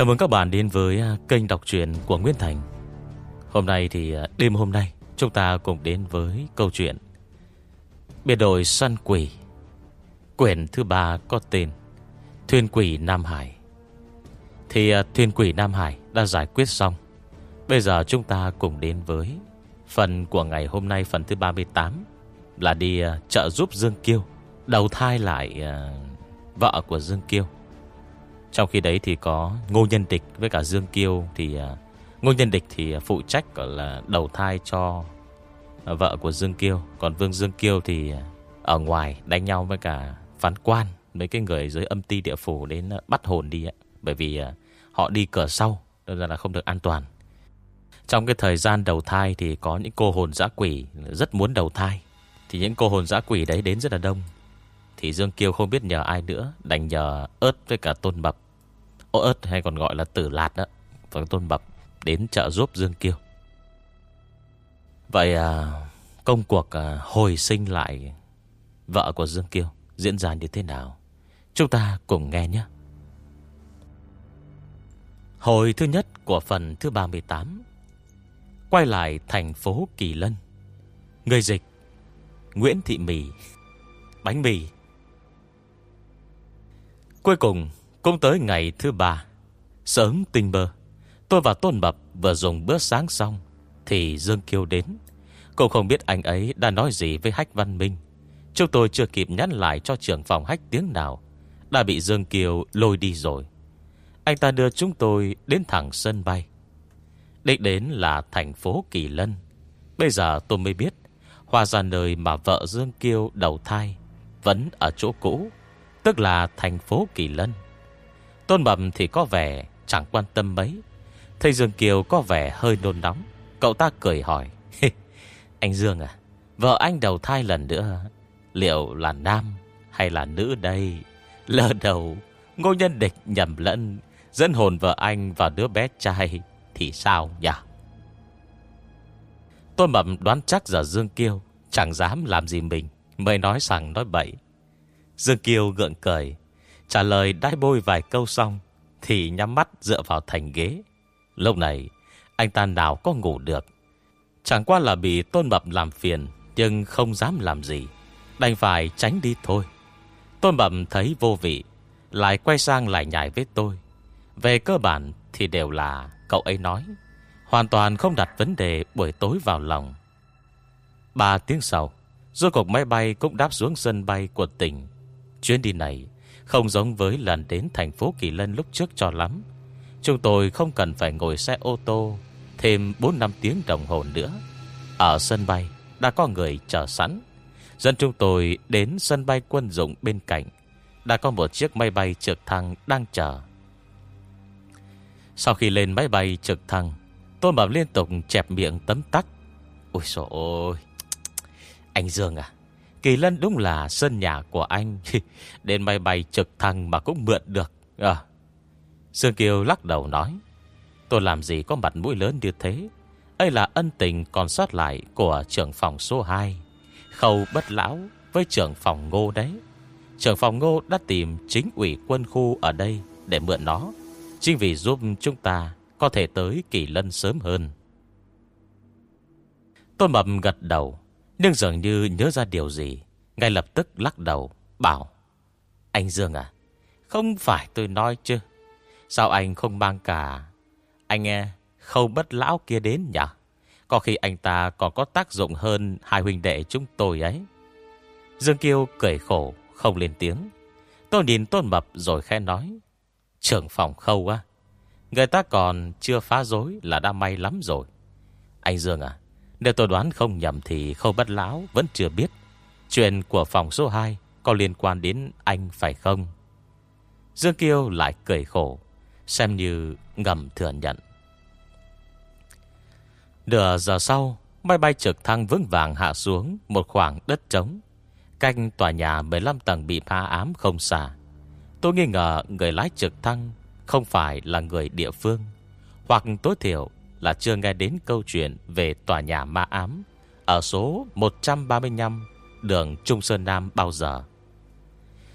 Chào mừng các bạn đến với à, kênh đọc truyện của Nguyễn Thành. Hôm nay thì à, đêm hôm nay, Chúng ta cùng đến với câu chuyện Biệt đội săn quỷ. Quyển thứ ba có tên Thuyền quỷ Nam Hải. Thì à, thuyền quỷ Nam Hải đã giải quyết xong. Bây giờ chúng ta cùng đến với Phần của ngày hôm nay, phần thứ 38 Là đi trợ giúp Dương Kiêu, Đầu thai lại vợ của Dương Kiêu. Trong khi đấy thì có Ngô Nhân Địch với cả Dương Kiêu Thì à, Ngô Nhân Địch thì à, phụ trách, gọi là, đầu thai cho à, vợ của Dương Kiêu. Còn Vương Dương Kiêu thì ở ngoài đánh nhau với cả phán quan, Mấy cái người dưới âm ti địa phủ đến bắt hồn đi ấy. Bởi vì họ đi cửa sau Nên là không được an toàn. Trong cái thời gian đầu thai Thì có những cô hồn dã quỷ Rất muốn đầu thai. Thì những cô hồn dã quỷ đấy đến rất là đông. Thì Dương Kiêu không biết nhờ ai nữa, Đành nhờ ớt với cả tôn bập Ô ớt hay còn gọi là tử lạt đó Và tôn bập đến trợ giúp Dương Kiêu Vậy à, công cuộc à, hồi sinh lại vợ của Dương Kiêu diễn ra như thế nào? Chúng ta cùng nghe nhé. Hồi thứ nhất của phần thứ 38 Quay lại thành phố Kỳ Lân Người dịch Nguyễn Thị Mì Bánh mì Cuối cùng cũng tới ngày thứ ba, Sớm tinh bơ, Tôi và Tôn Bập vừa dùng bữa sáng xong Thì Dương Kiêu đến. Cô không biết anh ấy đã nói gì với Hách Văn Minh. Chúng tôi chưa kịp nhắn lại cho trưởng phòng Hách tiếng nào, Đã bị Dương Kiều lôi đi rồi. Anh ta đưa chúng tôi đến thẳng sân bay. Đích đến là thành phố Kỳ Lân. Bây giờ tôi mới biết Hòa ra nơi mà vợ Dương Kiêu đầu thai Vẫn ở chỗ cũ, Tức là thành phố Kỳ Lân. Tôn bẩm thì có vẻ chẳng quan tâm mấy. Thầy Dương Kiều có vẻ hơi nôn nóng. Cậu ta cười hỏi Anh Dương à Vợ anh đầu thai lần nữa, Liệu là nam hay là nữ đây? Lỡ đầu, Ngô nhân địch nhầm lẫn, Dẫn hồn vợ anh và đứa bé trai Thì sao nhỉ? Tôi bẩm đoán chắc giờ Dương Kiêu Chẳng dám làm gì mình, Mới nói rằng nói bậy. Dương Kiêu gượng cười Trả lời đai bôi vài câu xong Thì nhắm mắt dựa vào thành ghế. Lúc này, Anh ta nào có ngủ được? Chẳng qua là bị tôn mập làm phiền, Nhưng không dám làm gì. Đành phải tránh đi thôi. Tôn mập thấy vô vị, Lại quay sang lại nhảy với tôi. Về cơ bản thì đều là Cậu ấy nói, Hoàn toàn không đặt vấn đề buổi tối vào lòng. Ba tiếng sau, Rốt cuộc máy bay cũng đáp xuống sân bay của tỉnh. Chuyến đi này không giống với lần đến thành phố Kỳ Lân lúc trước cho lắm. Chúng tôi không cần phải ngồi xe ô tô, Thêm 4-5 tiếng đồng hồ nữa. Ở sân bay, Đã có người chờ sẵn. Dân chúng tôi đến sân bay quân dụng bên cạnh. Đã có một chiếc máy bay trực thăng đang chờ. Sau khi lên máy bay trực thăng, Tôn Bảo liên tục chẹp miệng tấm tắc Ôi trời ơi Anh Dương à Kỳ Lân đúng là sân nhà của anh. Đến máy bay trực thăng mà cũng mượn được. À. Dương Kiều lắc đầu nói, Tôi làm gì có mặt mũi lớn như thế? Đây là ân tình còn sót lại Của trưởng phòng số 2 Khâu bất lão với trưởng phòng ngô đấy. Trưởng phòng ngô đã tìm chính ủy quân khu ở đây Để mượn nó. Chính vì giúp chúng ta Có thể tới kỳ lân sớm hơn. Tôn Mập gật đầu. Nhưng dường như nhớ ra điều gì, Ngay lập tức lắc đầu, Bảo, Anh Dương à Không phải tôi nói chứ. Sao anh không mang cả? Anh nghe, khâu bất lão kia đến nhỉ? Có khi anh ta còn có tác dụng hơn Hai huynh đệ chúng tôi ấy. Dương Kiêu cười khổ, Không lên tiếng. Tôi nhìn Tôn Mập rồi khẽ nói, Trưởng phòng khâu á, Người ta còn chưa phá dối là đã may lắm rồi. Anh Dương à nếu tôi đoán không nhầm thì khâu bất lão Vẫn chưa biết Chuyện của phòng số 2 Có liên quan đến anh phải không? Dương Kiêu lại cười khổ, Xem như ngầm thừa nhận. Nửa giờ sau, Máy bay trực thăng vững vàng hạ xuống Một khoảng đất trống Canh tòa nhà 15 tầng bị phá ám không xa. Tôi nghi ngờ người lái trực thăng Không phải là người địa phương, Hoặc tối thiểu là chưa nghe đến câu chuyện Về tòa nhà ma ám Ở số 135 Đường Trung Sơn Nam bao giờ.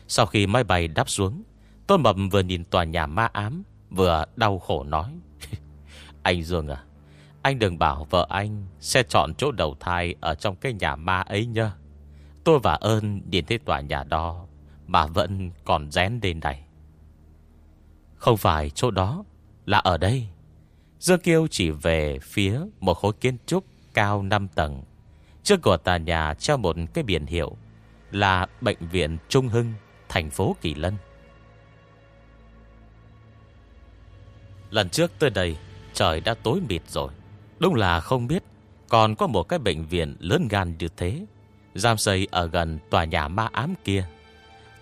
Sau khi máy bay đáp xuống, Tôn Mập vừa nhìn tòa nhà ma ám, Vừa đau khổ nói, Anh Dương à Anh đừng bảo vợ anh Sẽ chọn chỗ đầu thai Ở trong cái nhà ma ấy nhá. Tôi và ơn nhìn thấy tòa nhà đó, Mà vẫn còn rén đến đây. Không phải chỗ đó, Là ở đây. Dương Kiêu chỉ về phía Một khối kiến trúc cao 5 tầng. Trước của tòa nhà treo một cái biển hiệu Là Bệnh viện Trung Hưng, Thành phố Kỳ Lân. Lần trước tới đây, Trời đã tối mịt rồi. Đúng là không biết Còn có một cái bệnh viện lớn gan như thế, Giam xây ở gần tòa nhà ma ám kia.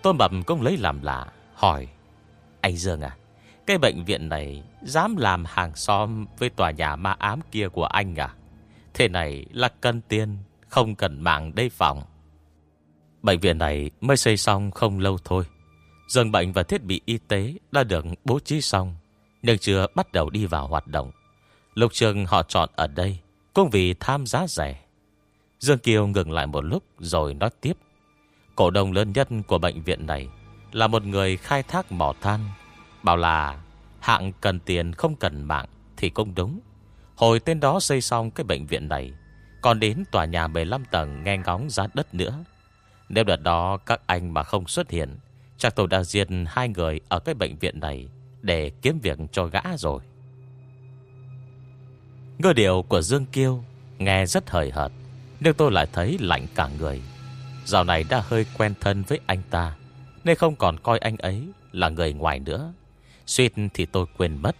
Tôn Bậm cũng lấy làm lạ, Hỏi, Anh Dương à Cái bệnh viện này Dám làm hàng xóm với tòa nhà ma ám kia của anh à? Thế này là cần tiền, Không cần mạng đây phòng Bệnh viện này mới xây xong không lâu thôi. Dường bệnh và thiết bị y tế Đã được bố trí xong, Nhưng chưa bắt đầu đi vào hoạt động. Lục trường họ chọn ở đây Cũng vì tham giá rẻ. Dương Kiều ngừng lại một lúc Rồi nói tiếp. Cổ đông lớn nhất của bệnh viện này Là một người khai thác mỏ than, Bảo là hạng cần tiền không cần mạng Thì cũng đúng. Hồi tên đó xây xong cái bệnh viện này, Còn đến tòa nhà 15 tầng nghe ngóng giá đất nữa. Nếu đợt đó các anh mà không xuất hiện, Chắc tôi đã diệt hai người ở cái bệnh viện này Để kiếm việc cho gã rồi. Ngơ điệu của Dương Kiêu Nghe rất hời hợt, Nhưng tôi lại thấy lạnh cả người. Dạo này đã hơi quen thân với anh ta, Nên không còn coi anh ấy Là người ngoài nữa. Suýt thì tôi quên mất.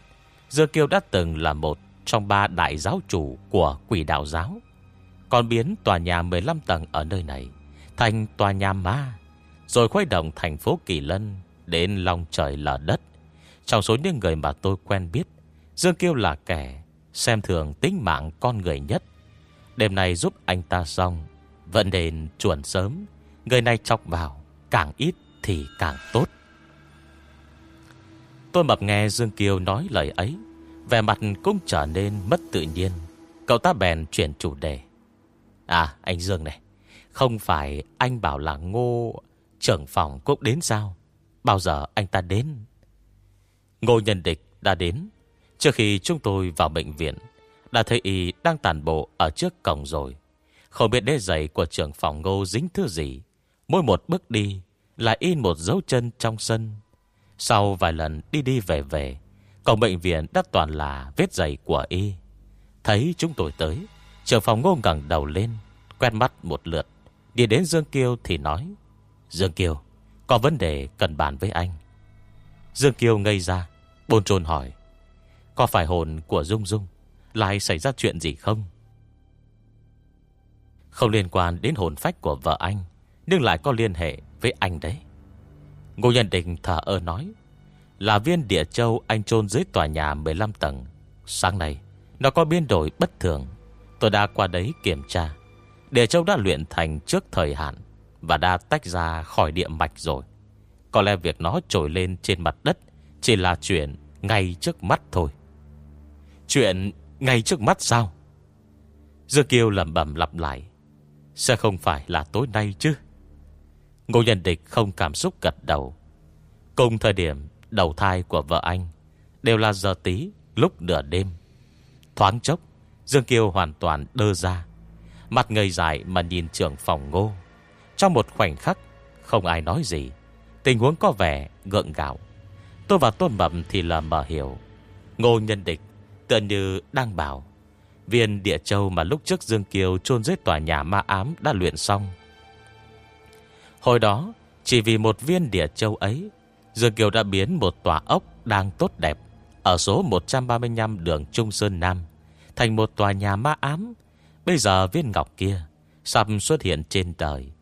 Dương Kiêu đã từng là một Trong ba đại giáo chủ của quỷ đạo giáo. Còn biến tòa nhà 15 tầng ở nơi này Thành tòa nhà ma, Rồi khuấy động thành phố Kỳ Lân Đến lòng trời lở đất. Trong số những người mà tôi quen biết Dương Kiêu là kẻ Xem thường tính mạng con người nhất. Đêm nay giúp anh ta xong, Vẫn đền chuẩn sớm. Người này chọc vào, Càng ít thì càng tốt. Tôi mập nghe Dương Kiều nói lời ấy, Vẻ mặt cũng trở nên mất tự nhiên. Cậu ta bèn chuyển chủ đề. À anh Dương này, Không phải anh bảo là ngô Trưởng phòng cũng đến sao? Bao giờ anh ta đến? Ngô nhân địch đã đến. Trước khi chúng tôi vào bệnh viện, Đã thấy y đang tàn bộ Ở trước cổng rồi. Không biết đế giày của trưởng phòng ngô dính thứ gì. Mỗi một bước đi Lại in một dấu chân trong sân. Sau vài lần đi đi về về Cổng bệnh viện đã toàn là Vết giày của y. Thấy chúng tôi tới, Trưởng phòng ngô ngẩng đầu lên, Quét mắt một lượt Đi đến Dương Kiêu thì nói, Dương Kiêu, Có vấn đề cần bàn với anh. Dương Kiêu ngây ra, Bồn trồn hỏi, có phải hồn của Dung Dung Lại xảy ra chuyện gì không? Không liên quan đến hồn phách của vợ anh, Nhưng lại có liên hệ với anh đấy. Ngô Nhân Định thở ơ nói, Là viên địa châu anh chôn dưới tòa nhà 15 tầng. Sáng nay, Nó có biến đổi bất thường. Tôi đã qua đấy kiểm tra. Địa châu đã luyện thành trước thời hạn Và đã tách ra khỏi địa mạch rồi. Có lẽ việc nó trồi lên trên mặt đất Chỉ là chuyện ngay trước mắt thôi. Chuyện ngay trước mắt sao? Dương Kiêu lầm bẩm lặp lại, Sẽ không phải là tối nay chứ. Ngô Nhân Địch không cảm xúc gật đầu. Cùng thời điểm, đầu thai của vợ anh Đều là giờ tí, lúc nửa đêm. Thoáng chốc, Dương Kiều hoàn toàn đơ ra. Mặt ngây dài mà nhìn trưởng phòng ngô. Trong một khoảnh khắc, Không ai nói gì. Tình huống có vẻ gượng gạo. Tôi và Tôn Mậm thì là mở hiểu. Ngô Nhân Địch Tựa như đang bảo, Viên địa châu mà lúc trước Dương Kiều chôn dưới tòa nhà ma ám đã luyện xong Hồi đó, Chỉ vì một viên địa châu ấy, Dương Kiều đã biến một tòa ốc đang tốt đẹp Ở số 135 đường Trung Sơn Nam Thành một tòa nhà ma ám. Bây giờ viên ngọc kia Sắp xuất hiện trên đời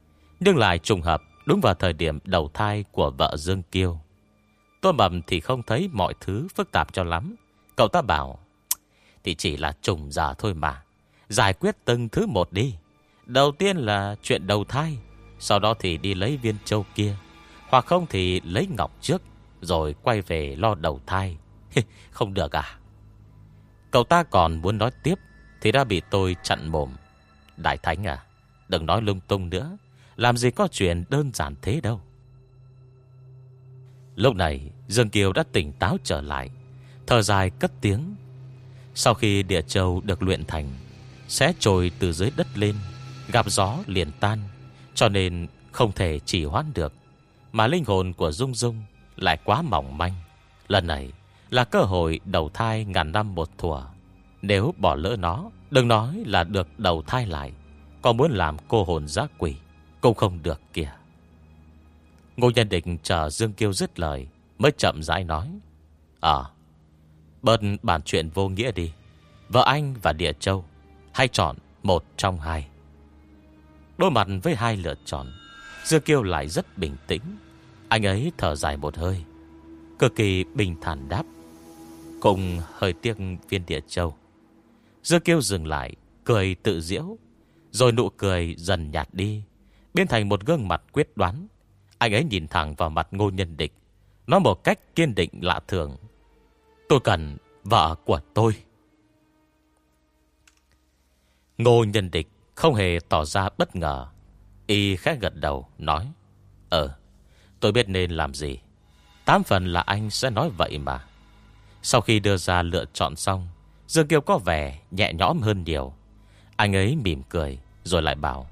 Nhưng lại trùng hợp Đúng vào thời điểm đầu thai của vợ Dương Kiêu Tôi mầm thì không thấy mọi thứ phức tạp cho lắm. Cậu ta bảo, thì chỉ là trùng giờ thôi mà, Giải quyết từng thứ một đi. Đầu tiên là chuyện đầu thai sau đó thì đi lấy viên châu kia. Hoặc không thì lấy ngọc trước, Rồi quay về lo đầu thai. Không được à? Cậu ta còn muốn nói tiếp, Thì đã bị tôi chặn mồm. Đại Thánh à Đừng nói lung tung nữa. Làm gì có chuyện đơn giản thế đâu. Lúc này, Dương Kiều đã tỉnh táo trở lại. Thở dài cất tiếng. Sau khi địa châu được luyện thành, Sẽ trồi từ dưới đất lên, Gặp gió liền tan. Cho nên không thể chỉ hoãn được. Mà linh hồn của Dung Dung Lại quá mỏng manh. Lần này là cơ hội đầu thai ngàn năm một thủa Nếu bỏ lỡ nó, Đừng nói là được đầu thai lại, Còn muốn làm cô hồn giác quỷ Cũng không được kìa. Ngô Nhân Định chờ Dương Kiêu dứt lời Mới chậm rãi nói Ờ Bớt bản chuyện vô nghĩa đi. Vợ anh và Địa Châu Hay chọn một trong hai. Đối mặt với hai lựa chọn, Dư Kiêu lại rất bình tĩnh. Anh ấy thở dài một hơi, Cực kỳ bình thản đáp. Cùng hơi tiếc viên Địa Châu. Dư Kiêu dừng lại, Cười tự diễu, Rồi nụ cười dần nhạt đi, Biến thành một gương mặt quyết đoán. Anh ấy nhìn thẳng vào mặt ngô nhân địch, Nói một cách kiên định lạ thường. Tôi cần vợ của tôi. Ngô nhân địch không hề tỏ ra bất ngờ. Y khẽ gật đầu, nói Ờ tôi biết nên làm gì. Tám phần là anh sẽ nói vậy mà. Sau khi đưa ra lựa chọn xong, Dương Kiều có vẻ nhẹ nhõm hơn nhiều. Anh ấy mỉm cười, Rồi lại bảo,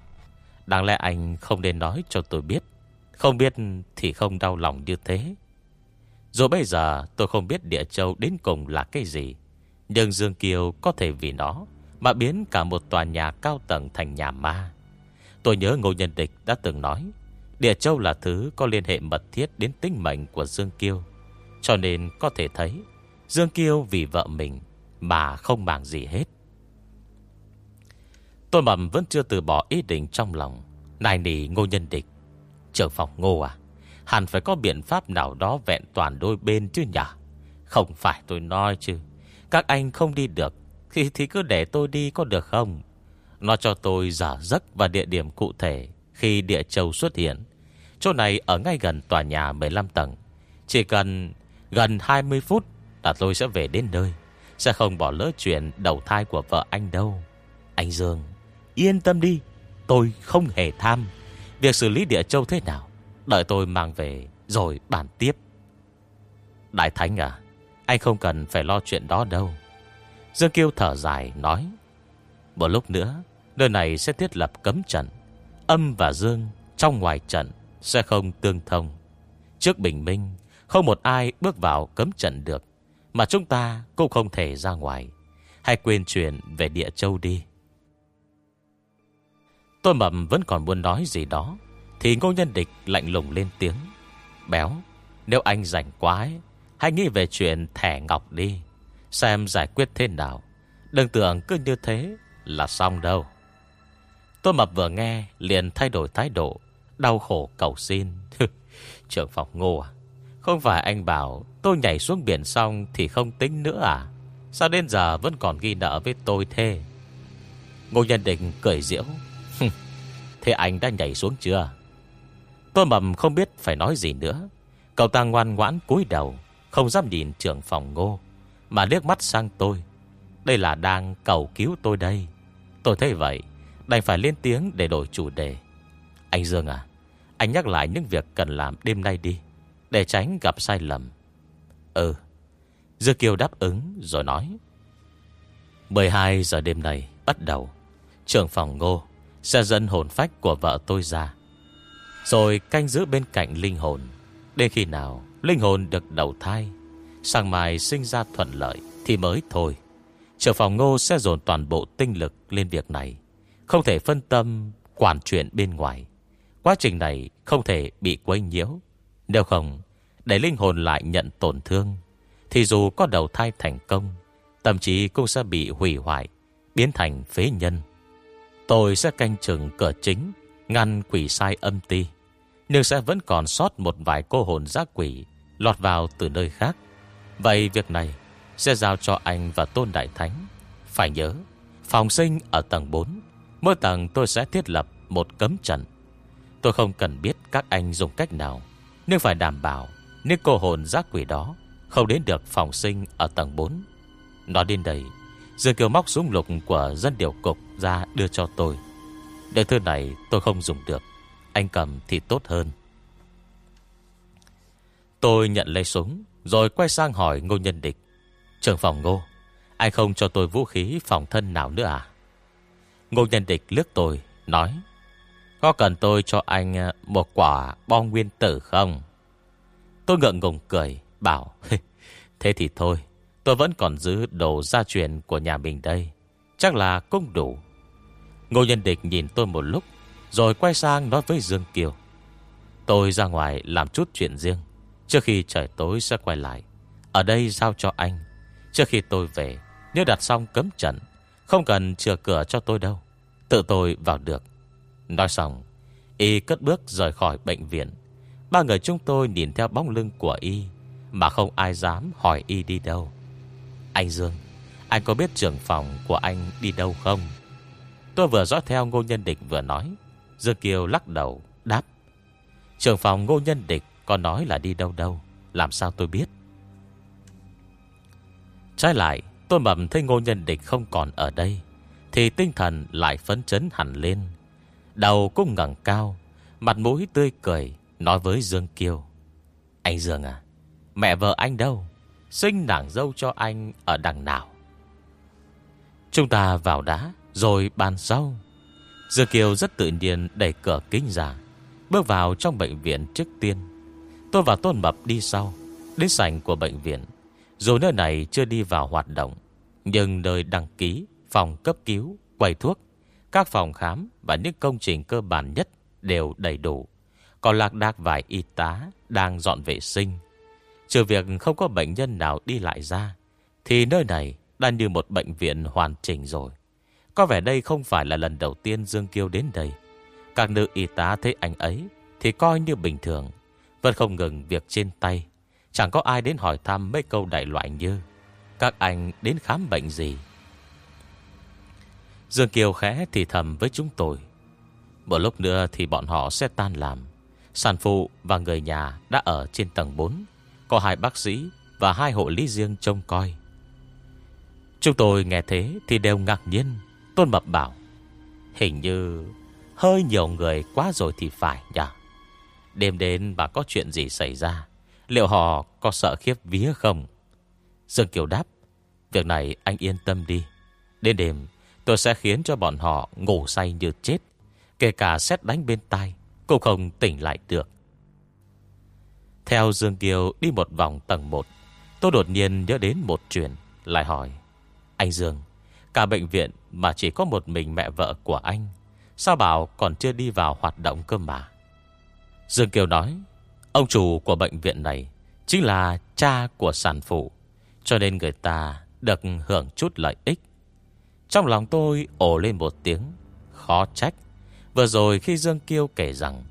Đáng lẽ anh không nên nói cho tôi biết. Không biết thì không đau lòng như thế. Rồi bây giờ tôi không biết địa châu đến cùng là cái gì, Nhưng Dương Kiều có thể vì nó mà biến cả một tòa nhà cao tầng thành nhà ma. Tôi nhớ Ngô Nhân Địch đã từng nói, Địa châu là thứ có liên hệ mật thiết đến tính mệnh của Dương Kiêu. Cho nên có thể thấy, Dương Kiêu vì vợ mình mà không màng gì hết. Tôi mầm vẫn chưa từ bỏ ý định trong lòng. Này nỉ ngô nhân địch. Trưởng phòng ngô à? Hẳn phải có biện pháp nào đó vẹn toàn đôi bên chứ nhỉ? Không phải tôi nói chứ. Các anh không đi được thì, thì cứ để tôi đi có được không? Nó cho tôi giả giấc và địa điểm cụ thể Khi địa châu xuất hiện. Chỗ này ở ngay gần tòa nhà 15 tầng. Chỉ cần gần 20 phút Là tôi sẽ về đến nơi. Sẽ không bỏ lỡ chuyện đầu thai của vợ anh đâu. Anh Dương Yên tâm đi Tôi không hề tham. Việc xử lý địa châu thế nào? Đợi tôi mang về rồi bàn tiếp. Đại Thánh à Anh không cần phải lo chuyện đó đâu. Dương Kiêu thở dài nói Một lúc nữa Nơi này sẽ thiết lập cấm trận. Âm và Dương trong ngoài trận Sẽ không tương thông. Trước bình minh Không một ai bước vào cấm trận được mà chúng ta cũng không thể ra ngoài. Hay quên chuyện về địa châu đi. Tôi mầm vẫn còn muốn nói gì đó Thì ngô nhân địch lạnh lùng lên tiếng Béo Nếu anh rảnh quá ấy, Hãy nghĩ về chuyện thẻ ngọc đi. Xem giải quyết thế nào. Đừng tưởng cứ như thế là xong đâu. Tôi mập vừa nghe Liền thay đổi thái độ, Đau khổ cầu xin. Trưởng phòng ngô à. Không phải anh bảo Tôi nhảy xuống biển xong thì không tính nữa à? Sao đến giờ vẫn còn ghi nợ với tôi thế? Ngô Nhân Định cười diễu. Thế anh đã nhảy xuống chưa? Tôi mầm không biết phải nói gì nữa. Cậu ta ngoan ngoãn cúi đầu, Không dám nhìn trưởng phòng ngô. Mà liếc mắt sang tôi. Đây là đang cầu cứu tôi đây. Tôi thấy vậy, Đành phải lên tiếng để đổi chủ đề. Anh Dương à Anh nhắc lại những việc cần làm đêm nay đi, Để tránh gặp sai lầm. Ừ Dư Kiều đáp ứng rồi nói. 12 giờ đêm này bắt đầu, Trưởng phòng ngô Sẽ dẫn hồn phách của vợ tôi ra. Rồi canh giữ bên cạnh linh hồn, Đến khi nào Linh hồn được đầu thai Sang mai sinh ra thuận lợi Thì mới thôi. Trưởng phòng ngô sẽ dồn toàn bộ tinh lực lên việc này. Không thể phân tâm Quản chuyện bên ngoài. Quá trình này không thể bị quấy nhiễu. Nếu không, để linh hồn lại nhận tổn thương, Thì dù có đầu thai thành công Thậm chí cũng sẽ bị hủy hoại, Biến thành phế nhân. Tôi sẽ canh chừng cửa chính, Ngăn quỷ sai âm ti, Nhưng sẽ vẫn còn sót một vài cô hồn giác quỷ Lọt vào từ nơi khác. Vậy việc này Sẽ giao cho anh và Tôn Đại Thánh. Phải nhớ, Phòng sinh ở tầng 4 Mỗi tầng tôi sẽ thiết lập một cấm trận. Tôi không cần biết các anh dùng cách nào, Nhưng phải đảm bảo nếu cô hồn giác quỷ đó Không đến được phòng sinh ở tầng 4 nó đến đây, Dương Kiều móc súng lục của dân điều cục ra đưa cho tôi. Để thư này tôi không dùng được, Anh cầm thì tốt hơn. Tôi nhận lấy súng rồi quay sang hỏi Ngô Nhân Địch. Trường phòng ngô Anh không cho tôi vũ khí phòng thân nào nữa à? Ngô nhân địch lướt tôi, Nói, Có cần tôi cho anh ờ, một quả bom nguyên tử không? Tôi ngượng ngùng cười, Bảo Thế thì thôi, Tôi vẫn còn giữ đồ gia truyền của nhà mình đây, Chắc là cũng đủ. Ngô nhân địch nhìn tôi một lúc, Rồi quay sang nói với Dương Kiều, Tôi ra ngoài làm chút chuyện riêng Trước khi trời tối sẽ quay lại, Ở đây giao cho anh. Trước khi tôi về, Nếu đặt xong cấm trận, Không cần chừa cửa cho tôi đâu. Tự tôi vào được. Nói xong, Y cất bước rời khỏi bệnh viện. Ba người chúng tôi nhìn theo bóng lưng của Y, Mà không ai dám hỏi Y đi đâu. Anh Dương, Anh có biết trưởng phòng của anh đi đâu không? Tôi vừa dõi theo Ngô Nhân Địch vừa nói. Dương Kiều lắc đầu, đáp. Trưởng phòng Ngô Nhân Địch còn nói là đi đâu đâu, Làm sao tôi biết? Trái lại, tôi mầm thấy Ngô Nhân Địch không còn ở đây, Thì tinh thần lại phấn chấn hẳn lên. Đầu cũng ngẩng cao, Mặt mũi tươi cười, Nói với Dương Kiều Anh Dương à Mẹ vợ anh đâu? Sinh nàng dâu cho anh ở đằng nào? Chúng ta vào đá Rồi bàn sau. Dương Kiều rất tự nhiên đẩy cửa kính ra, Bước vào trong bệnh viện trước tiên. Tôi và Tôn Mập đi sau Đến sảnh của bệnh viện. Dù nơi này chưa đi vào hoạt động Nhưng nơi đăng ký Phòng cấp cứu, quầy thuốc Các phòng khám và những công trình cơ bản nhất Đều đầy đủ. Còn lạc đạc vài y tá Đang dọn vệ sinh. Trừ việc không có bệnh nhân nào đi lại ra Thì nơi này đã như một bệnh viện hoàn chỉnh rồi. Có vẻ đây không phải là lần đầu tiên Dương Kiêu đến đây. Các nữ y tá thấy anh ấy Thì coi như bình thường. Vẫn không ngừng việc trên tay. Chẳng có ai đến hỏi thăm mấy câu đại loại như, Các anh đến khám bệnh gì? Dương Kiều khẽ thì thầm với chúng tôi. Một lúc nữa thì bọn họ sẽ tan làm. Sản phụ và người nhà đã ở trên tầng 4 Có hai bác sĩ và hai hộ lý riêng trông coi. Chúng tôi nghe thế thì đều ngạc nhiên. Tôn Mập bảo, Hình như Hơi nhiều người quá rồi thì phải nhỉ? Đêm đến mà có chuyện gì xảy ra? Liệu họ có sợ khiếp vía không? Dương Kiều đáp, Việc này anh yên tâm đi. Đến đêm, tôi sẽ khiến cho bọn họ ngủ say như chết, Kể cả xét đánh bên tai Cũng không tỉnh lại được. Theo Dương Kiều đi một vòng tầng 1 Tôi đột nhiên nhớ đến một chuyện, Lại hỏi, Anh Dương, Cả bệnh viện mà chỉ có một mình mẹ vợ của anh, Sao bảo còn chưa đi vào hoạt động cơ mà? Dương Kiều nói, Ông chủ của bệnh viện này Chính là cha của sản phụ, Cho nên người ta được hưởng chút lợi ích. Trong lòng tôi ổ lên một tiếng, Khó trách. Vừa rồi khi Dương Kiêu kể rằng,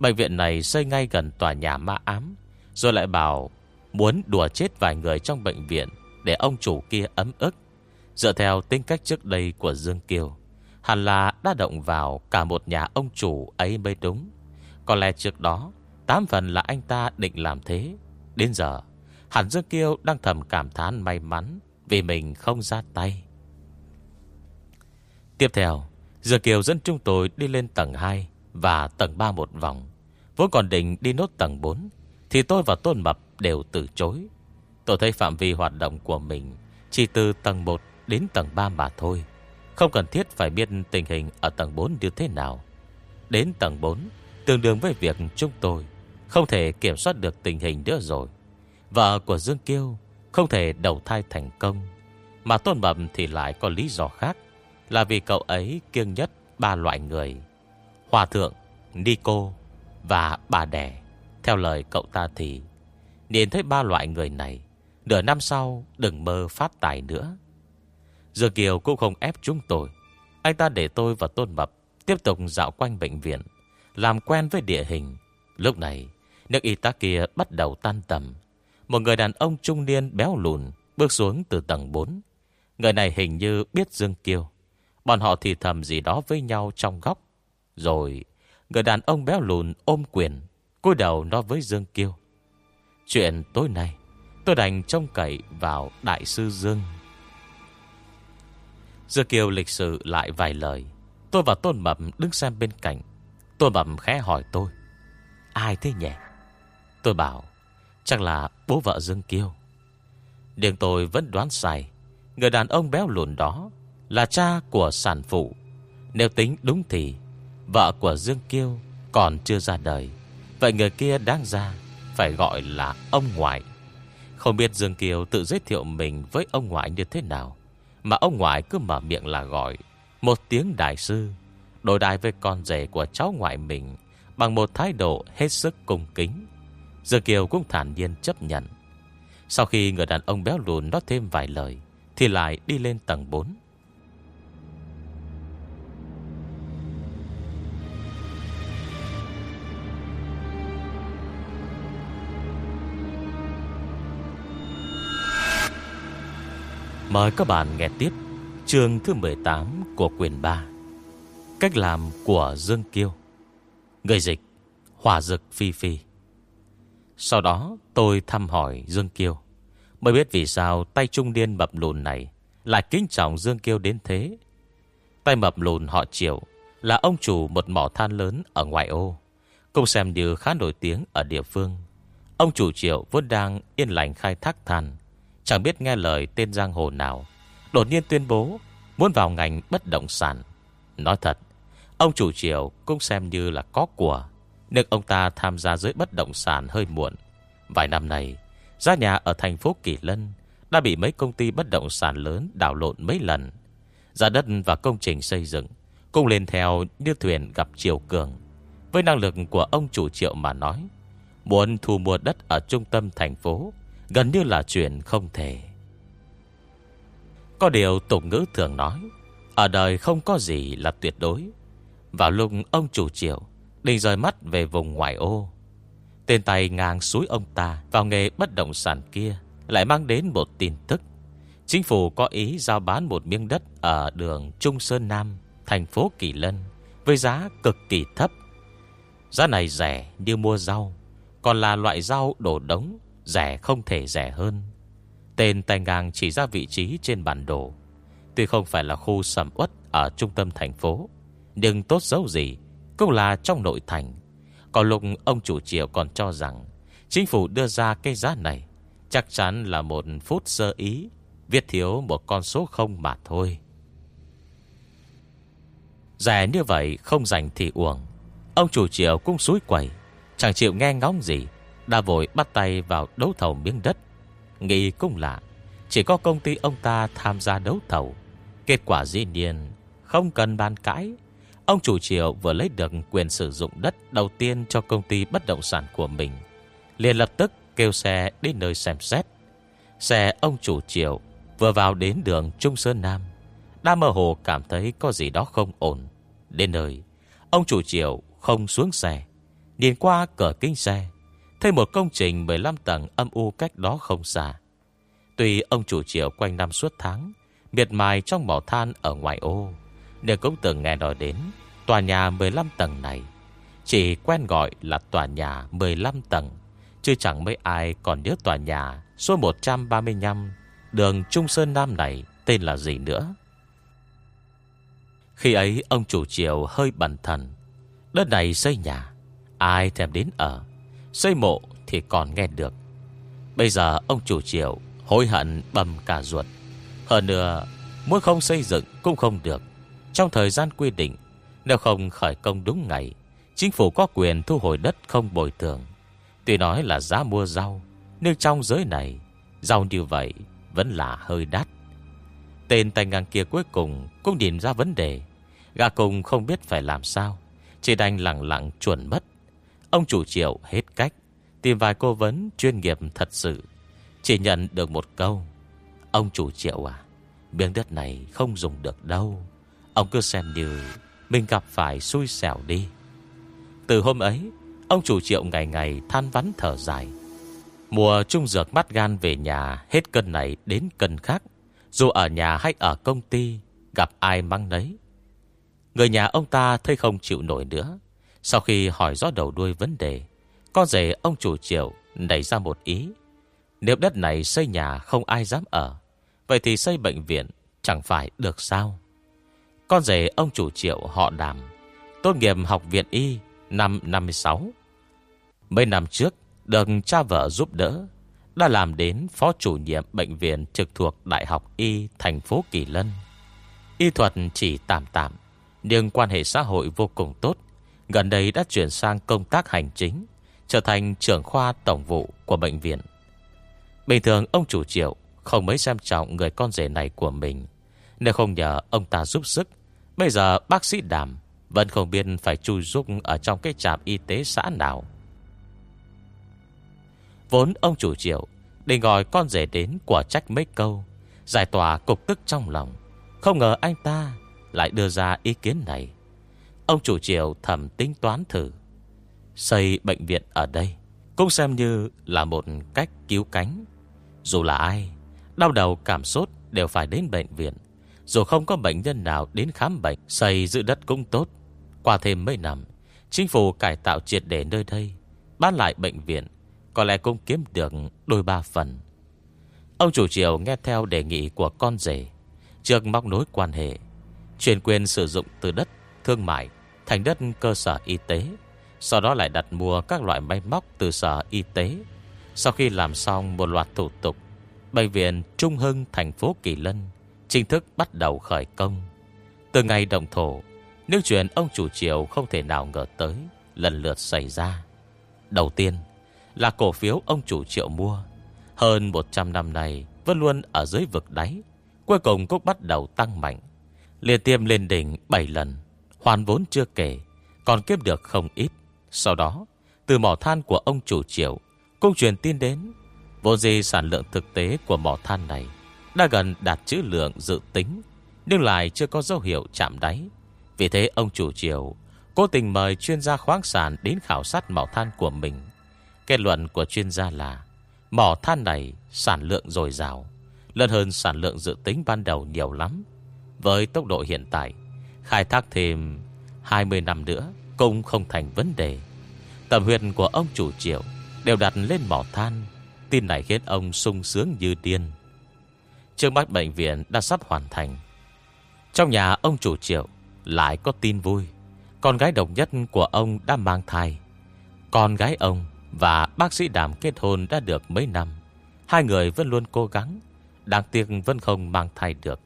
Bệnh viện này xây ngay gần tòa nhà ma ám, Rồi lại bảo Muốn đùa chết vài người trong bệnh viện Để ông chủ kia ấm ức. Dựa theo tính cách trước đây của Dương Kiều Hẳn là đã động vào cả một nhà ông chủ ấy mới đúng. Có lẽ trước đó, Tám phần là anh ta định làm thế. Đến giờ Hẳn Dương Kiêu đang thầm cảm thán may mắn Vì mình không ra tay. Tiếp theo Dương Kiều dẫn chúng tôi đi lên tầng 2 Và tầng 3 một vòng. Vốn còn định đi nốt tầng 4 Thì tôi và Tôn Mập đều từ chối. Tôi thấy phạm vi hoạt động của mình Chỉ từ tầng 1 đến tầng 3 mà thôi. Không cần thiết phải biết tình hình ở tầng 4 như thế nào. Đến tầng 4 Tương đương với việc chúng tôi Không thể kiểm soát được tình hình nữa rồi. Vợ của Dương Kiêu Không thể đầu thai thành công Mà Tôn Mập thì lại có lý do khác Là vì cậu ấy kiêng nhất Ba loại người Hòa thượng, Nico Và bà đẻ. Theo lời cậu ta thì Nhìn thấy ba loại người này Nửa năm sau đừng mơ phát tài nữa. Dương Kiều cũng không ép chúng tôi. Anh ta để tôi và Tôn Mập Tiếp tục dạo quanh bệnh viện. Làm quen với địa hình. Lúc này, Nước y tá kia bắt đầu tan tầm. Một người đàn ông trung niên béo lùn Bước xuống từ tầng 4 Người này hình như biết Dương Kiều Bọn họ thì thầm gì đó với nhau trong góc. Rồi, Người đàn ông béo lùn ôm quyền, cúi đầu nói với Dương Kiêu. Chuyện tối nay, Tôi đành trông cậy vào Đại sư Dương. Dương Kiều lịch sự lại vài lời. Tôi và Tôn Mập đứng xem bên cạnh tôi bẩm khẽ hỏi tôi, Ai thế nhỉ? Tôi bảo, Chắc là bố vợ Dương Kiêu. Nhưng tôi vẫn đoán sai, Người đàn ông béo lùn đó Là cha của sản phụ. Nếu tính đúng thì Vợ của Dương Kiêu còn chưa ra đời, Vậy người kia đáng ra Phải gọi là ông ngoại. Không biết Dương Kiều tự giới thiệu mình Với ông ngoại như thế nào, Mà ông ngoại cứ mở miệng là gọi Một tiếng đại sư đối đại với con rể của cháu ngoại mình Bằng một thái độ hết sức cung kính. Dư Kiều cũng thản nhiên chấp nhận. Sau khi người đàn ông béo lùn nói thêm vài lời, Thì lại đi lên tầng 4 Mời các bạn nghe tiếp chương thứ 18 của quyền 3 Cách làm của Dương Kiêu. Người dịch, Hỏa dực phi phi. Sau đó tôi thăm hỏi Dương Kiêu. Mới biết vì sao tay trung niên mập lùn này Lại kính trọng Dương Kiêu đến thế. Tay mập lùn họ triệu Là ông chủ một mỏ than lớn ở ngoại ô, Cũng xem như khá nổi tiếng ở địa phương. Ông chủ triệu vốn đang yên lành khai thác than, Chẳng biết nghe lời tên giang hồ nào, Đột nhiên tuyên bố Muốn vào ngành bất động sản. Nói thật Ông chủ triều cũng xem như là có của, Nhưng ông ta tham gia giới bất động sản hơi muộn. Vài năm này Giá nhà ở thành phố Kỳ Lân Đã bị mấy công ty bất động sản lớn đảo lộn mấy lần. Giá đất và công trình xây dựng Cũng lên theo như thuyền gặp triều cường. Với năng lực của ông chủ triệu mà nói, Muốn thu mua đất ở trung tâm thành phố Gần như là chuyện không thể. Có điều tục ngữ thường nói, Ở đời không có gì là tuyệt đối. Vào lúc ông chủ triệu Định rời mắt về vùng ngoại ô. Tên tay ngang suối ông ta Vào nghề bất động sản kia, Lại mang đến một tin tức. Chính phủ có ý giao bán một miếng đất Ở đường Trung Sơn Nam, Thành phố Kỳ Lân, Với giá cực kỳ thấp. Giá này rẻ như mua rau, Còn là loại rau đổ đống, Rẻ không thể rẻ hơn. Tên tay ngang chỉ ra vị trí trên bản đồ, Tuy không phải là khu sầm uất Ở trung tâm thành phố. Nhưng tốt dấu gì Cũng là trong nội thành. Còn lúc ông chủ triệu còn cho rằng Chính phủ đưa ra cái giá này Chắc chắn là một phút sơ ý, Viết thiếu một con số không mà thôi. Rẻ như vậy không dành thì uổng. Ông chủ triệu cũng suối quẩy Chẳng chịu nghe ngóng gì, đã vội bắt tay vào đấu thầu miếng đất. Nghĩ cũng lạ, Chỉ có công ty ông ta tham gia đấu thầu, Kết quả dĩ nhiên Không cần bàn cãi. Ông chủ triều vừa lấy được quyền sử dụng đất Đầu tiên cho công ty bất động sản của mình, liền lập tức kêu xe đến nơi xem xét. Xe ông chủ triều Vừa vào đến đường Trung Sơn Nam, Đã mơ hồ cảm thấy có gì đó không ổn. Đến nơi, Ông chủ triều không xuống xe, Nhìn qua cửa kính xe, Thấy một công trình 15 tầng âm u cách đó không xa. Tuy ông chủ triều quanh năm suốt tháng, Miệt mài trong mỏ than ở ngoài ô nếu cũng từng nghe nói đến Tòa nhà 15 tầng này. Chỉ quen gọi là tòa nhà 15 tầng, Chứ chẳng mấy ai còn nhớ tòa nhà Số 135 Đường Trung Sơn Nam này Tên là gì nữa. Khi ấy, ông chủ triều hơi bẩn thần. Đất này xây nhà, Ai thèm đến ở. Xây mộ thì còn nghe được. Bây giờ ông chủ triều Hối hận bầm cả ruột. Hơn nữa, Muốn không xây dựng cũng không được. Trong thời gian quy định, Nếu không khởi công đúng ngày, Chính phủ có quyền thu hồi đất không bồi thường. Tuy nói là giá mua rau, Nhưng trong giới này, Rau như vậy vẫn là hơi đắt. Tên tay ngang kia cuối cùng Cũng nhìn ra vấn đề. Gà cùng không biết phải làm sao, Chỉ đành lặng lặng chuẩn mất. Ông chủ triệu hết cách, Tìm vài cô vấn chuyên nghiệp thật sự, Chỉ nhận được một câu, Ông chủ triệu à Miếng đất này không dùng được đâu. Ông cứ xem như Mình gặp phải xui xẻo đi. Từ hôm ấy, Ông chủ triệu ngày ngày than vắn thở dài. Mùa trung dược mắt gan về nhà, Hết cân này đến cân khác. Dù ở nhà hay ở công ty, Gặp ai mang nấy. Người nhà ông ta thấy không chịu nổi nữa. Sau khi hỏi rõ đầu đuôi vấn đề, Con rể ông chủ triệu đẩy ra một ý. Nếu đất này xây nhà không ai dám ở, Vậy thì xây bệnh viện Chẳng phải được sao? Con rể ông chủ triệu họ đàm, Tốt nghiệp học viện y Năm 56 Mấy năm trước, Được cha vợ giúp đỡ, Đã làm đến phó chủ nhiệm bệnh viện trực thuộc Đại học Y thành phố Kỳ Lân. Y thuật chỉ tạm tạm, Nhưng quan hệ xã hội vô cùng tốt. Gần đây đã chuyển sang công tác hành chính, Trở thành trưởng khoa tổng vụ của bệnh viện. Bình thường, ông chủ triệu Không mấy xem trọng người con rể này của mình, Nếu không nhờ ông ta giúp sức Bây giờ bác sĩ đàm Vẫn không biết phải chui rúc Ở trong cái trạm y tế xã nào. Vốn ông chủ triệu Định gọi con rể đến quả trách mấy câu, Giải tỏa cục tức trong lòng. Không ngờ anh ta Lại đưa ra ý kiến này. Ông chủ triệu thầm tính toán thử. Xây bệnh viện ở đây Cũng xem như là một cách cứu cánh. Dù là ai, Đau đầu cảm sốt đều phải đến bệnh viện. Dù không có bệnh nhân nào đến khám bệnh, Xây giữ đất cũng tốt. Qua thêm mấy năm, Chính phủ cải tạo triệt để nơi đây, Bán lại bệnh viện, Có lẽ cũng kiếm được đôi ba phần. Ông chủ triều nghe theo đề nghị của con rể, Trước móc nối quan hệ Chuyển quyền sử dụng từ đất, thương mại, Thành đất cơ sở y tế, Sau đó lại đặt mua các loại máy móc từ sở y tế. Sau khi làm xong một loạt thủ tục, Bệnh viện Trung Hưng, thành phố Kỳ Lân Chính thức bắt đầu khởi công. Từ ngày đồng thổ, Những chuyện ông chủ triều không thể nào ngờ tới Lần lượt xảy ra. Đầu tiên là cổ phiếu ông chủ triệu mua. Hơn 100 năm này Vẫn luôn ở dưới vực đáy, Cuối cùng cũng bắt đầu tăng mạnh. Liên tiêm lên đỉnh 7 lần, Hoàn vốn chưa kể, Còn kiếm được không ít. Sau đó, từ mỏ than của ông chủ triệu, cũng truyền tin đến. Vô gì sản lượng thực tế của mỏ than này đã gần đạt chữ lượng dự tính, Nhưng lại chưa có dấu hiệu chạm đáy. Vì thế, ông chủ triều Cố tình mời chuyên gia khoáng sản Đến khảo sát mỏ than của mình. Kết luận của chuyên gia là, Mỏ than này sản lượng dồi dào, Lớn hơn sản lượng dự tính ban đầu nhiều lắm. Với tốc độ hiện tại, Khai thác thêm 20 năm nữa Cũng không thành vấn đề. Tầm huyền của ông chủ triệu Đều đặt lên mỏ than, Tin này khiến ông sung sướng như điên. Trước mắt bệnh viện đã sắp hoàn thành. Trong nhà ông chủ triệu Lại có tin vui. Con gái độc nhất của ông đã mang thai. Con gái ông Và bác sĩ đàm kết hôn đã được mấy năm. Hai người vẫn luôn cố gắng, Đáng tiếc vẫn không mang thai được.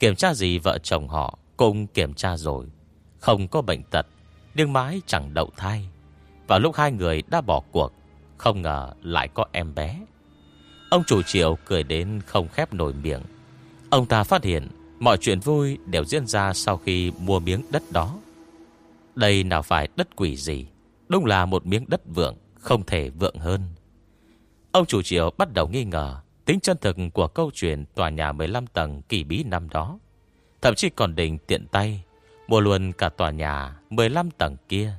Kiểm tra gì vợ chồng họ Cũng kiểm tra rồi. Không có bệnh tật, Nhưng mãi chẳng đậu thai. Vào lúc hai người đã bỏ cuộc, không ngờ lại có em bé. Ông chủ triệu cười đến không khép nổi miệng. Ông ta phát hiện Mọi chuyện vui đều diễn ra sau khi mua miếng đất đó. Đây nào phải đất quỷ gì? Đúng là một miếng đất vượng, Không thể vượng hơn. Ông chủ triệu bắt đầu nghi ngờ Tính chân thực của câu chuyện Tòa nhà 15 tầng kỳ bí năm đó. Thậm chí còn định tiện tay Mua luôn cả tòa nhà 15 tầng kia.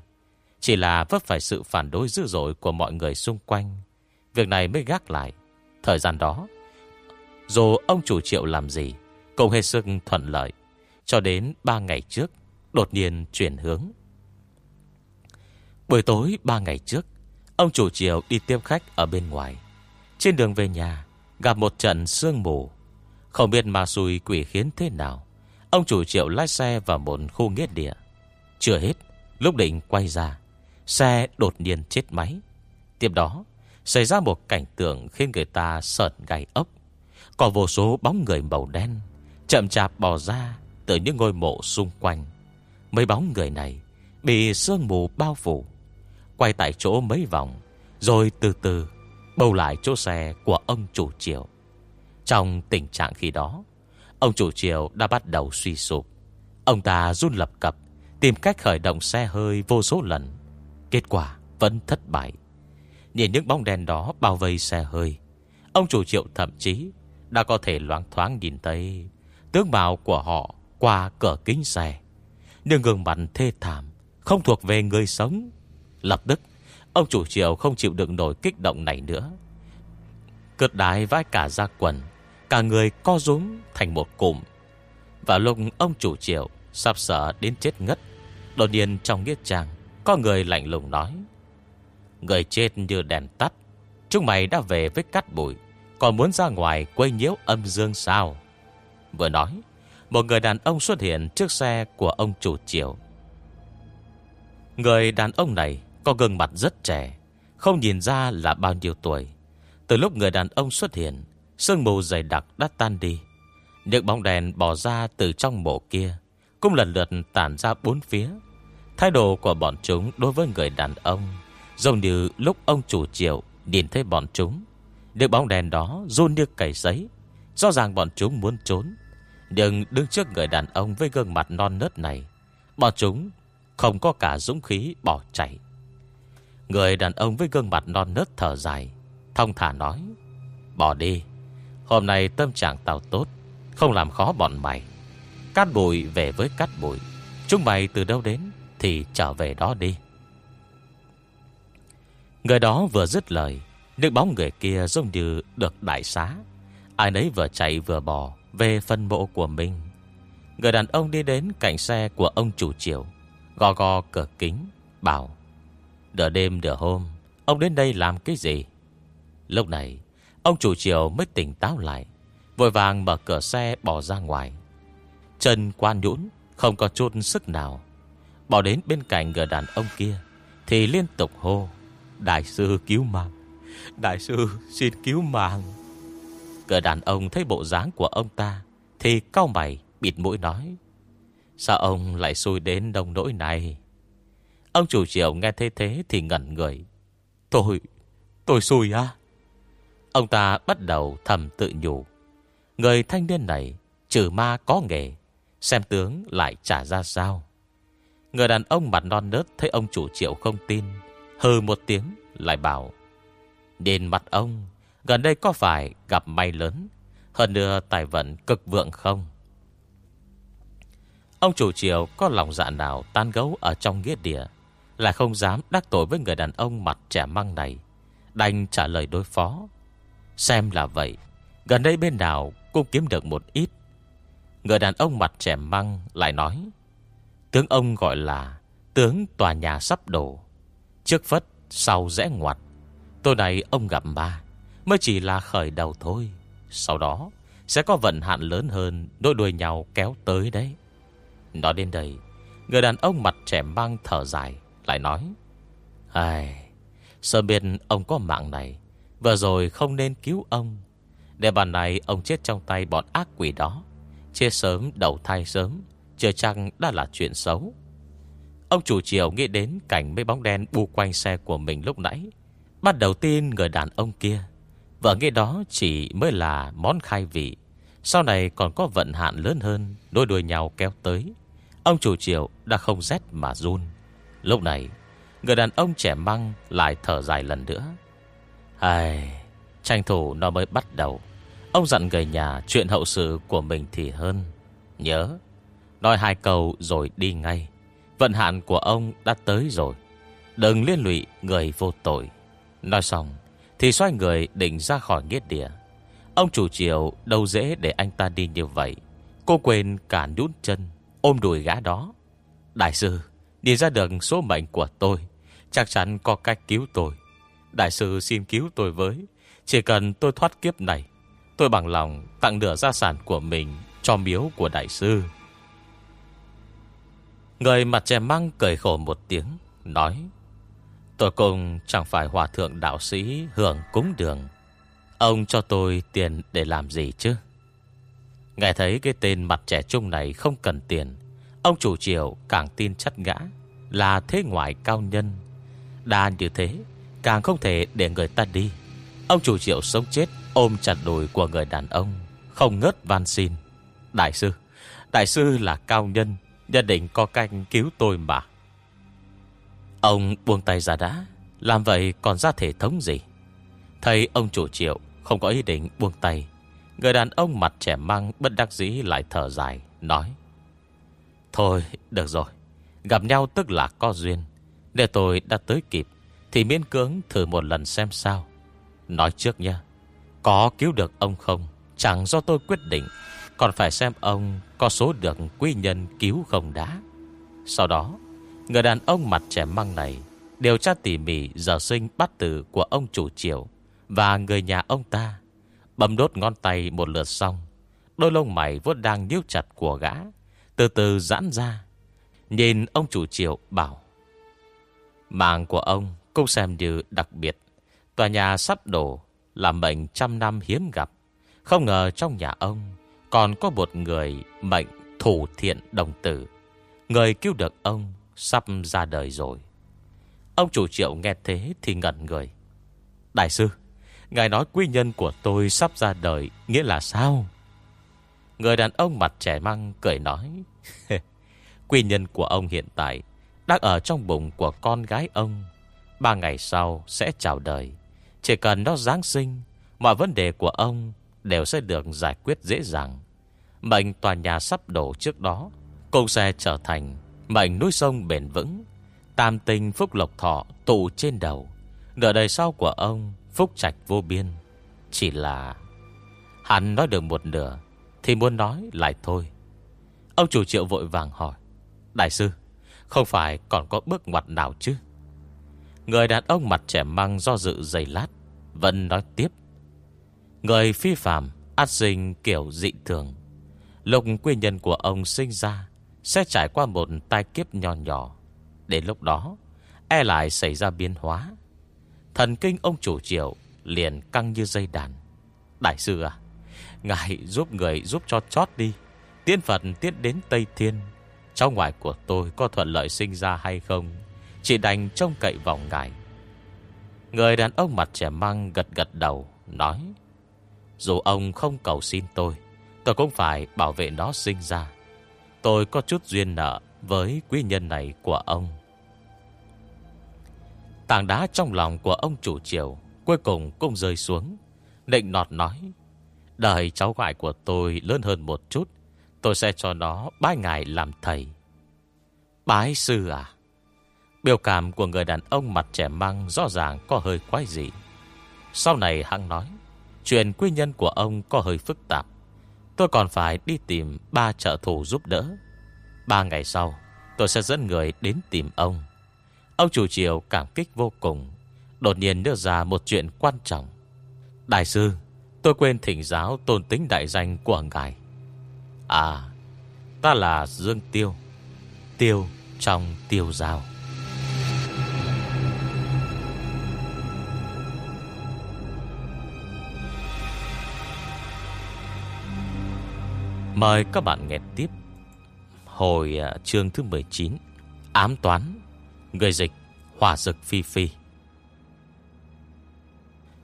Chỉ là vấp phải sự phản đối dữ dội của mọi người xung quanh. Việc này mới gác lại. Thời gian đó. Dù ông chủ triệu làm gì, Cũng hết sức thuận lợi. Cho đến 3 ngày trước, Đột nhiên chuyển hướng. Buổi tối 3 ngày trước, Ông chủ triệu đi tiếp khách ở bên ngoài. Trên đường về nhà, Gặp một trận sương mù. Không biết mà xui quỷ khiến thế nào, Ông chủ triệu lái xe vào một khu nghiết địa. Chưa hết, Lúc định quay ra, Xe đột nhiên chết máy. Tiếp đó Xảy ra một cảnh tượng khiến người ta sợn gai ốc. Có vô số bóng người màu đen Chậm chạp bò ra Từ những ngôi mộ xung quanh. Mấy bóng người này Bị sương mù bao phủ, Quay tại chỗ mấy vòng, Rồi từ từ Bầu lại chỗ xe của ông chủ triều. Trong tình trạng khi đó, Ông chủ triều đã bắt đầu suy sụp. Ông ta run lập cập, Tìm cách khởi động xe hơi vô số lần, Kết quả vẫn thất bại. Nhìn những bóng đèn đó bao vây xe hơi. Ông chủ triệu thậm chí Đã có thể loáng thoáng nhìn thấy Tướng bào của họ qua cửa kính xe. Nhưng gương mặt thê thảm, Không thuộc về người sống. Lập tức, Ông chủ triệu không chịu đựng nổi kích động này nữa. Cướt đái vãi cả ra quần, Cả người co rúm thành một cụm. Và lúc ông chủ triệu Sắp sợ đến chết ngất, Đột nhiên trong nghĩa trang, có người lạnh lùng nói. Người chết như đèn tắt. Chúng mày đã về với cắt bụi. Còn muốn ra ngoài quay nhiễu âm dương sao? Vừa nói, Một người đàn ông xuất hiện trước xe của ông chủ triều. Người đàn ông này Có gương mặt rất trẻ, Không nhìn ra là bao nhiêu tuổi. Từ lúc người đàn ông xuất hiện, Sương mù dày đặc đã tan đi. Những bóng đèn bỏ ra từ trong mộ kia Cũng lần lượt tản ra bốn phía. Thái độ của bọn chúng đối với người đàn ông Giống như lúc ông chủ triệu Nhìn thấy bọn chúng, Được bóng đèn đó run như cầy giấy Rõ ràng bọn chúng muốn trốn, Nhưng đứng trước người đàn ông Với gương mặt non nớt này, Bọn chúng không có cả dũng khí bỏ chạy. Người đàn ông với gương mặt non nớt thở dài Thông thả nói, Bỏ đi, Hôm nay tâm trạng tao tốt, Không làm khó bọn mày. Cát bụi về với cát bụi, Chúng mày từ đâu đến Thì trở về đó đi. Người đó vừa dứt lời Nước bóng người kia giống như được đại xá. Ai nấy vừa chạy vừa bò Về phân bộ của mình. Người đàn ông đi đến cạnh xe của ông chủ triều, Gò gò cửa kính, Bảo, Nửa đêm nửa hôm, Ông đến đây làm cái gì? Lúc này, Ông chủ triều mới tỉnh táo lại, Vội vàng mở cửa xe bỏ ra ngoài. Chân quan nhũn, Không có chút sức nào. Bỏ đến bên cạnh người đàn ông kia, Thì liên tục hô Đại sư cứu mạng. Đại sư xin cứu mạng. Cờ đàn ông thấy bộ dáng của ông ta Thì cao mày bịt mũi nói Sao ông lại xui đến đông nỗi này? Ông chủ triệu nghe thế thế Thì ngẩn người. Tôi, tôi xui à Ông ta bắt đầu thầm tự nhủ. Người thanh niên này Trừ ma có nghề Xem tướng lại trả ra sao. Người đàn ông mặt non nớt Thấy ông chủ triệu không tin Hừ một tiếng, lại bảo Nhìn mặt ông, Gần đây có phải gặp may lớn? Hơn nữa tài vận cực vượng không? Ông chủ triều có lòng dạ nào tan gấu ở trong nghĩa địa Là không dám đắc tội với người đàn ông mặt trẻ măng này, Đành trả lời đối phó, Xem là vậy, Gần đây bên nào cũng kiếm được một ít. Người đàn ông mặt trẻ măng lại nói, Tướng ông gọi là Tướng tòa nhà sắp đổ Trước phất sau rẽ ngoặt. Tôi này ông gặp ba Mới chỉ là khởi đầu thôi. Sau đó sẽ có vận hạn lớn hơn Đôi đuôi nhau kéo tới đấy. Nói đến đây Người đàn ông mặt trẻ mang thở dài Lại nói Ai, Sợ biết ông có mạng này Vừa rồi không nên cứu ông. Để bàn này ông chết trong tay bọn ác quỷ đó. Chết sớm đầu thai sớm Chưa chăng đã là chuyện xấu. Ông chủ chiều nghĩ đến cảnh mấy bóng đen bu quanh xe của mình lúc nãy. Bắt đầu tin người đàn ông kia. Vợ nghĩ đó chỉ mới là món khai vị. Sau này còn có vận hạn lớn hơn Đôi đuôi nhau kéo tới. Ông chủ chiều đã không rét mà run. Lúc này Người đàn ông trẻ măng lại thở dài lần nữa. Ai, Tranh thủ nó mới bắt đầu. Ông dặn người nhà chuyện hậu sự của mình thì hơn. Nhớ Nói hai câu rồi đi ngay. Vận hạn của ông đã tới rồi. Đừng liên lụy người vô tội. Nói xong, Thì xoay người định ra khỏi nghĩa địa. Ông chủ triều đâu dễ để anh ta đi như vậy. Cô quên cả nhút chân, Ôm đùi gã đó. Đại sư, Đi ra được số mệnh của tôi. Chắc chắn có cách cứu tôi. Đại sư xin cứu tôi với. Chỉ cần tôi thoát kiếp này, Tôi bằng lòng tặng nửa gia sản của mình Cho miếu của đại sư. Người mặt trẻ măng cười khổ một tiếng, Nói, Tôi cùng chẳng phải hòa thượng đạo sĩ Hưởng cúng đường. Ông cho tôi tiền để làm gì chứ? Nghe thấy cái tên mặt trẻ trung này không cần tiền, Ông chủ triều càng tin chắc gã Là thế ngoại cao nhân. Đa như thế, Càng không thể để người ta đi. Ông chủ triệu sống chết, ôm chặt đùi của người đàn ông, Không ngớt van xin. Đại sư Đại sư là cao nhân Nhất định có canh cứu tôi mà. Ông buông tay ra đã. Làm vậy còn ra thể thống gì? Thấy ông chủ triệu Không có ý định buông tay, Người đàn ông mặt trẻ măng Bất đắc dĩ lại thở dài, Nói, Thôi, được rồi. Gặp nhau tức là có duyên. Để tôi đã tới kịp, Thì miễn cưỡng thử một lần xem sao. Nói trước nha Có cứu được ông không? Chẳng do tôi quyết định. Còn phải xem ông có số được quý nhân cứu không đã. Sau đó, Người đàn ông mặt trẻ măng này Điều tra tỉ mỉ giờ sinh bắt tử của ông chủ triều Và người nhà ông ta, Bấm đốt ngón tay một lượt xong, Đôi lông mày vốt đang nhíu chặt của gã, Từ từ giãn ra, Nhìn ông chủ triều bảo, Mạng của ông cũng xem như đặc biệt. Tòa nhà sắp đổ làm bệnh trăm năm hiếm gặp. Không ngờ trong nhà ông còn có một người mệnh thủ thiện đồng tử. Người cứu được ông Sắp ra đời rồi. Ông chủ triệu nghe thế thì ngẩn người. Đại sư, Ngài nói quy nhân của tôi sắp ra đời, Nghĩa là sao? Người đàn ông mặt trẻ măng cười nói Quy nhân của ông hiện tại Đang ở trong bụng của con gái ông. Ba ngày sau sẽ chào đời. Chỉ cần nó Giáng sinh, Mọi vấn đề của ông Đều sẽ được giải quyết dễ dàng. Mệnh tòa nhà sắp đổ trước đó Cũng sẽ trở thành Mệnh núi sông bền vững. Tam tinh phúc lộc thọ tụ trên đầu. Nửa đời sau của ông, Phúc trạch vô biên. Chỉ là Hắn nói được một nửa, Thì muốn nói lại thôi. Ông chủ triệu vội vàng hỏi, Đại sư, Không phải còn có bước ngoặt nào chứ? Người đàn ông mặt trẻ măng do dự dày lát, Vẫn nói tiếp Người phi phạm, Át sinh kiểu dị thường. Lúc quy nhân của ông sinh ra, Sẽ trải qua một tai kiếp nhỏ nhỏ. Đến lúc đó E lại xảy ra biến hóa. Thần kinh ông chủ triệu Liền căng như dây đàn. Đại sư à Ngài giúp người giúp cho chót đi. Tiên Phật tiết đến Tây Thiên. Cháu ngoại của tôi có thuận lợi sinh ra hay không? Chỉ đành trông cậy vào ngài. Người đàn ông mặt trẻ măng gật gật đầu, Nói dù ông không cầu xin tôi Tôi cũng phải bảo vệ nó sinh ra. Tôi có chút duyên nợ Với quý nhân này của ông. Tảng đá trong lòng của ông chủ triều Cuối cùng cũng rơi xuống. Định nọt nói Đời cháu ngoại của tôi lớn hơn một chút, Tôi sẽ cho nó bái ngài làm thầy. Bái sư à? Biểu cảm của người đàn ông mặt trẻ măng Rõ ràng có hơi quái gì Sau này hăng nói Chuyện quy nhân của ông có hơi phức tạp. Tôi còn phải đi tìm ba trợ thủ giúp đỡ. Ba ngày sau, Tôi sẽ dẫn người đến tìm ông. Ông chủ triều cảm kích vô cùng, Đột nhiên đưa ra một chuyện quan trọng. Đại sư, Tôi quên thỉnh giáo tôn tính đại danh của ngài. À Ta là Dương Tiêu Tiêu trong tiêu giao. Mời các bạn nghe tiếp. Hồi à, chương thứ 19 Ám toán, Người dịch, Hỏa dực phi phi.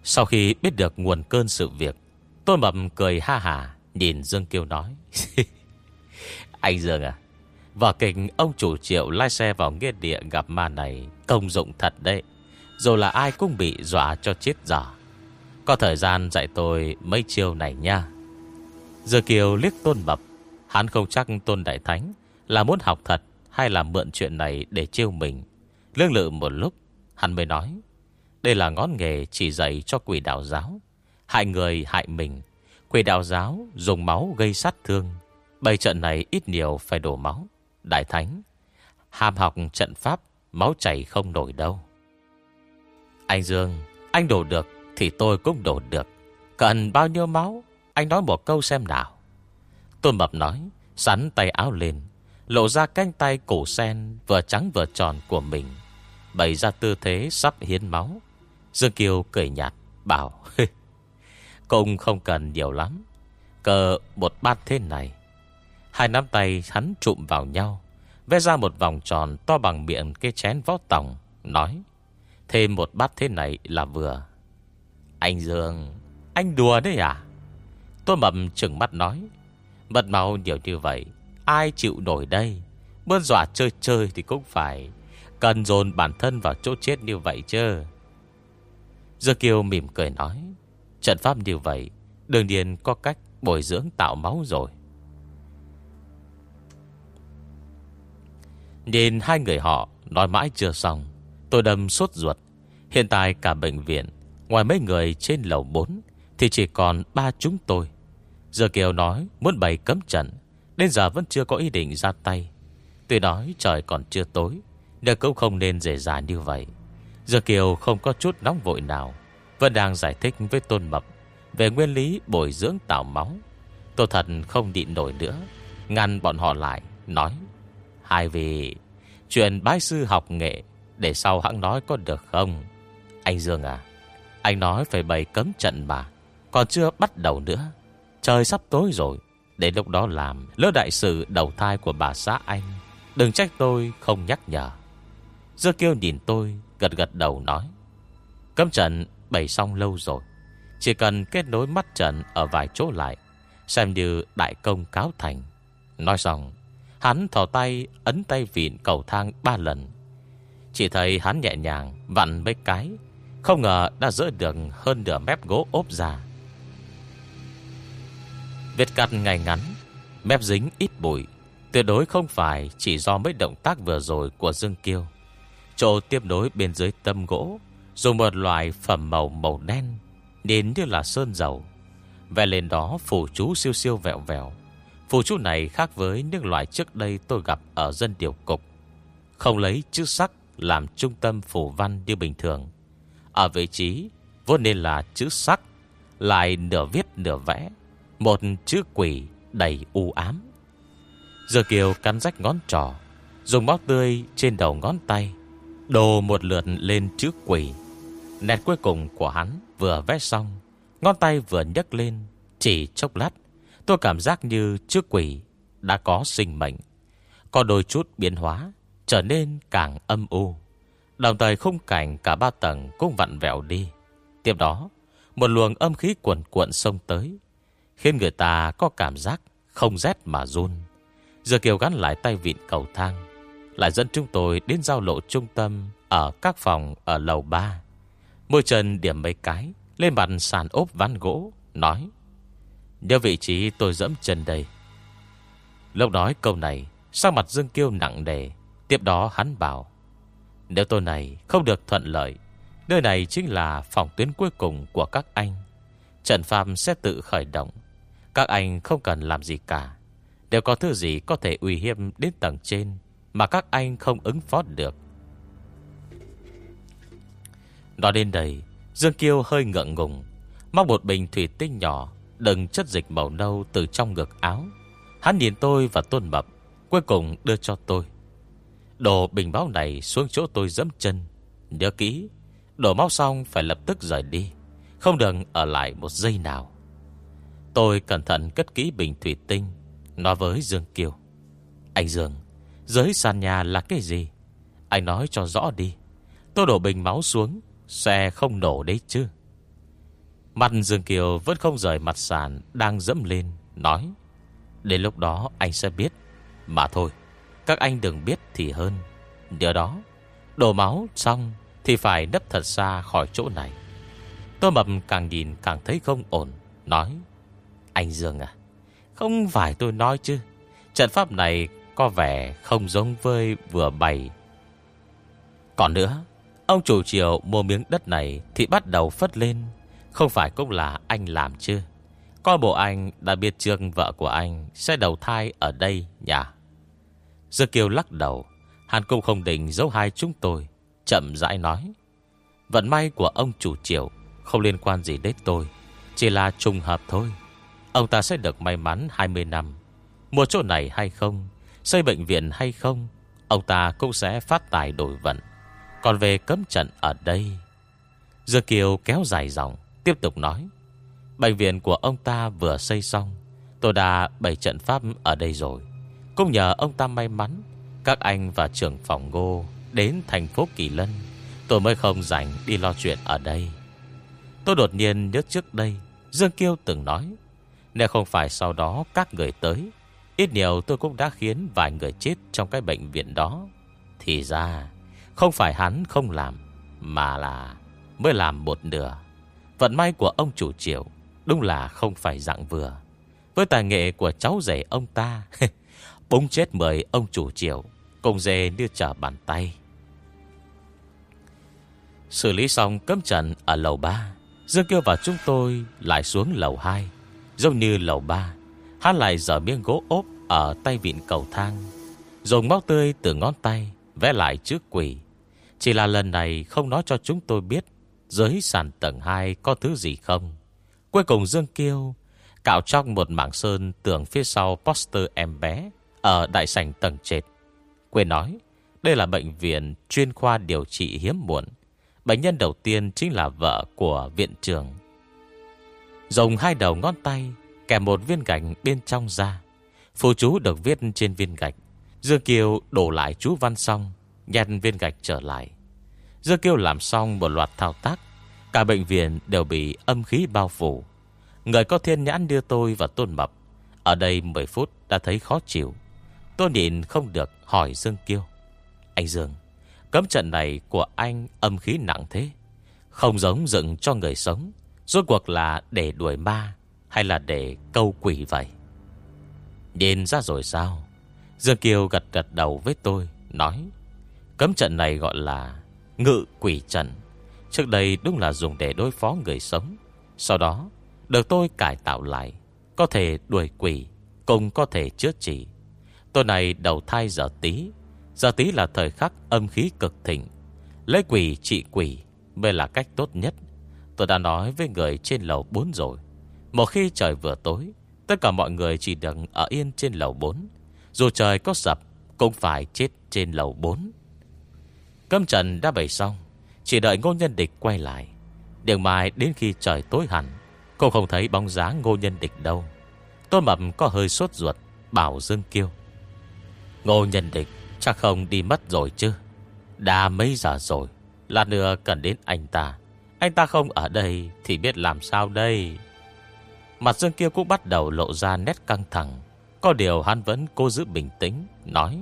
Sau khi biết được nguồn cơn sự việc, Tôi mập cười ha hà, Nhìn Dương Kiêu nói, Anh Dương à Vở kịch ông chủ triệu lai xe vào nghĩa địa gặp ma này Công dụng thật đấy, Dù là ai cũng bị dọa cho chết giả. Có thời gian dạy tôi mấy chiêu này nha giờ Kiều liếc tôn mập. Hắn không chắc tôn đại thánh Là muốn học thật hay là mượn chuyện này để trêu mình. Lương lự một lúc, Hắn mới nói, Đây là ngón nghề chỉ dạy cho quỷ đạo giáo. Hại người hại mình. Quỷ đạo giáo dùng máu gây sát thương. Bày trận này ít nhiều phải đổ máu. Đại thánh, ham học trận pháp, Máu chảy không nổi đâu. Anh Dương, Anh đổ được thì tôi cũng đổ được. Cần bao nhiêu máu anh nói một câu xem nào. Tôn Mập nói, Sắn tay áo lên, Lộ ra cánh tay cổ sen Vừa trắng vừa tròn của mình, Bày ra tư thế sắp hiến máu. Dương Kiều cười nhạt, Bảo Cũng không cần nhiều lắm, Cờ một bát thế này. Hai nắm tay hắn trụm vào nhau, Vẽ ra một vòng tròn to bằng miệng cái chén vó tòng, Nói, Thêm một bát thế này là vừa. Anh Dương, Anh đùa đấy à? Tôi mầm chừng mắt nói, Mật máu nhiều như vậy, Ai chịu nổi đây? Bơn dọa chơi chơi thì cũng phải. Cần dồn bản thân vào chỗ chết như vậy chứ. Giờ Kiều mỉm cười nói, Trận pháp như vậy, Đương nhiên có cách bồi dưỡng tạo máu rồi. Nhìn hai người họ, Nói mãi chưa xong, Tôi đâm sốt ruột. Hiện tại cả bệnh viện, Ngoài mấy người trên lầu 4 Thì chỉ còn ba chúng tôi. Giờ Kiều nói muốn bày cấm trận Đến giờ vẫn chưa có ý định ra tay. Tuy nói trời còn chưa tối, Nhưng cũng không nên dễ dàng như vậy. Giờ Kiều không có chút nóng vội nào, Vẫn đang giải thích với Tôn Mập Về nguyên lý bồi dưỡng tạo máu. Tô thật không nhịn nổi nữa, Ngăn bọn họ lại, Nói, Hai vị, Chuyện bái sư học nghệ, Để sau hãng nói có được không? Anh Dương à Anh nói phải bày cấm trận mà, Còn chưa bắt đầu nữa. Trời sắp tối rồi. Đến lúc đó làm, lỡ đại sự đầu thai của bà xã anh, Đừng trách tôi không nhắc nhở. Dưa kêu nhìn tôi, Gật gật đầu nói, Cấm trận bày xong lâu rồi. Chỉ cần kết nối mắt trận Ở vài chỗ lại, Xem như đại công cáo thành. Nói xong, Hắn thò tay, ấn tay vịn cầu thang ba lần. Chỉ thấy hắn nhẹ nhàng Vặn mấy cái, Không ngờ đã dỡ được hơn nửa mép gỗ ốp ra. Vết cắt ngày ngắn Mép dính ít bụi Tuyệt đối không phải chỉ do mấy động tác vừa rồi của Dương Kiêu Chỗ tiếp nối bên dưới tâm gỗ Dùng một loại phẩm màu màu đen đến như là sơn dầu Vẽ lên đó phủ chú siêu siêu vẹo vẹo phủ chú này khác với những loại trước đây tôi gặp ở dân điều cục. Không lấy chữ sắc làm trung tâm phủ văn như bình thường. Ở vị trí vốn nên là chữ sắc, lại nửa viết nửa vẽ. Một chữ quỷ đầy u ám. Giờ Kiều cắn rách ngón trỏ, dùng máu tươi trên đầu ngón tay, đồ một lượt lên chữ quỷ. Nét cuối cùng của hắn vừa vẽ xong, ngón tay vừa nhấc lên, chỉ chốc lát Tôi cảm giác như chữ quỷ đã có sinh mệnh. Có đôi chút biến hóa, trở nên càng âm u. Đồng thời khung cảnh cả ba tầng cũng vặn vẹo đi. Tiếp đó, một luồng âm khí cuộn cuộn sông tới, khiến người ta có cảm giác không rét mà run. Giờ Kiều gắn lại tay vịn cầu thang, lại dẫn chúng tôi đến giao lộ trung tâm ở các phòng ở lầu 3. Môi chân điểm mấy cái, lên mặt sàn ốp ván gỗ, nói Nhớ vị trí tôi dẫm chân đây Lúc nói câu này Sang mặt Dương Kiêu nặng nề Tiếp đó hắn bảo Nếu tôi này không được thuận lợi Nơi này chính là phòng tuyến cuối cùng của các anh Trận phàm sẽ tự khởi động các anh không cần làm gì cả. Đều có thứ gì có thể uy hiếp đến tầng trên Mà các anh không ứng phó được. Nói đến đây, Dương Kiêu hơi ngượng ngùng Móc một bình thủy tinh nhỏ Đừng chất dịch màu nâu từ trong ngực áo. Hắn nhìn tôi và tôn mập, Cuối cùng đưa cho tôi. Đổ bình báo này xuống chỗ tôi dẫm chân. Nhớ kỹ, Đổ máu xong phải lập tức rời đi, Không đừng ở lại một giây nào. Tôi cẩn thận cất kỹ bình thủy tinh, Nói với Dương Kiều. Anh Dương Giới sàn nhà là cái gì? Anh nói cho rõ đi. Tôi đổ bình máu xuống, Xe không nổ đấy chứ. Mặt Dương Kiều vẫn không rời mặt sàn, Đang dẫm lên, Nói. Đến lúc đó anh sẽ biết. Mà thôi, Các anh đừng biết thì hơn. Điều đó, Đổ máu xong Thì phải nấp thật xa khỏi chỗ này. Tôi mập càng nhìn càng thấy không ổn, Nói. Anh Dương à Không phải tôi nói chứ. Trận pháp này có vẻ không giống với vừa bày. Còn nữa, Ông chủ triều mua miếng đất này Thì bắt đầu phất lên. Không phải cũng là anh làm chứ. Có bộ anh đã biết trương vợ của anh Sẽ đầu thai ở đây nhỉ? Dư Kiều lắc đầu Hàn cũng không định giấu hai chúng tôi, Chậm rãi nói. Vận may của ông chủ triều Không liên quan gì đến tôi, Chỉ là trùng hợp thôi. Ông ta sẽ được may mắn 20 năm. Mua chỗ này hay không? Xây bệnh viện hay không? Ông ta cũng sẽ phát tài đổi vận. Còn về cấm trận ở đây? Dư Kiều kéo dài dòng, Tiếp tục nói. Bệnh viện của ông ta vừa xây xong. Tôi đã bày trận pháp ở đây rồi. Cũng nhờ ông ta may mắn, Các anh và trưởng phòng ngô Đến thành phố Kỳ Lân. Tôi mới không rảnh đi lo chuyện ở đây. Tôi đột nhiên nhớ trước đây Dương Kiêu từng nói nếu không phải sau đó các người tới, Ít nhiều tôi cũng đã khiến vài người chết Trong cái bệnh viện đó. Thì ra, Không phải hắn không làm, Mà là mới làm một nửa. Vận may của ông chủ triệu Đúng là không phải dạng vừa. Với tài nghệ của cháu rể ông ta, Búng chết mời ông chủ triệu, Cùng dê như trở bàn tay. Xử lý xong cấm trận ở lầu 3 Dương kêu và chúng tôi lại xuống lầu 2 Giống như lầu 3 Hắn lại dở miếng gỗ ốp Ở tay vịn cầu thang. Dùng máu tươi từ ngón tay Vẽ lại chữ quỷ Chỉ là lần này không nói cho chúng tôi biết dưới sàn tầng 2 có thứ gì không. Cuối cùng Dương Kiêu Cạo trong một mảng sơn tường phía sau poster em bé Ở đại sảnh tầng trệt. Quên nói, Đây là bệnh viện chuyên khoa điều trị hiếm muộn. Bệnh nhân đầu tiên chính là vợ của viện trưởng. Dùng hai đầu ngón tay, kẹp một viên gạch bên trong ra. Phù chú được viết trên viên gạch. Dương Kiều đổ lại chú văn xong Nhặt viên gạch trở lại. Dương Kiều làm xong một loạt thao tác. Cả bệnh viện đều bị âm khí bao phủ. Người có thiên nhãn đưa tôi và Tôn Mập, Ở đây 10 phút đã thấy khó chịu. Tôi nhìn không được hỏi Dương Kiêu. Anh Dương, Cấm trận này của anh âm khí nặng thế, Không giống dựng cho người sống. Rốt cuộc là để đuổi ma Hay là để câu quỷ vậy? Nhìn ra rồi sao? Dương Kiều gật gật đầu với tôi, Nói, Cấm trận này gọi là Ngự quỷ trận. Trước đây đúng là dùng để đối phó người sống. Sau đó, Được tôi cải tạo lại, Có thể đuổi quỷ Cùng có thể chữa trị. Tôi này đầu thai giờ tí Giờ tí là thời khắc âm khí cực thịnh. Lấy quỷ trị quỷ Mới là cách tốt nhất. Tôi đã nói với người trên lầu 4 rồi. Một khi trời vừa tối, Tất cả mọi người chỉ được ở yên trên lầu 4 Dù trời có sập, Cũng phải chết trên lầu 4 Câm trần đã bày xong, Chỉ đợi ngô nhân địch quay lại. Đường mai đến khi trời tối hẳn, Cô không thấy bóng dáng ngô nhân địch đâu. Tôn Mập có hơi sốt ruột, Bảo Dương kêu Ngô nhân địch, chắc không đi mất rồi chứ? Đã mấy giờ rồi, Lát nữa cần đến anh ta. Anh ta không ở đây Thì biết làm sao đây? Mặt Dương kia cũng bắt đầu lộ ra nét căng thẳng. Có điều hắn vẫn cố giữ bình tĩnh, Nói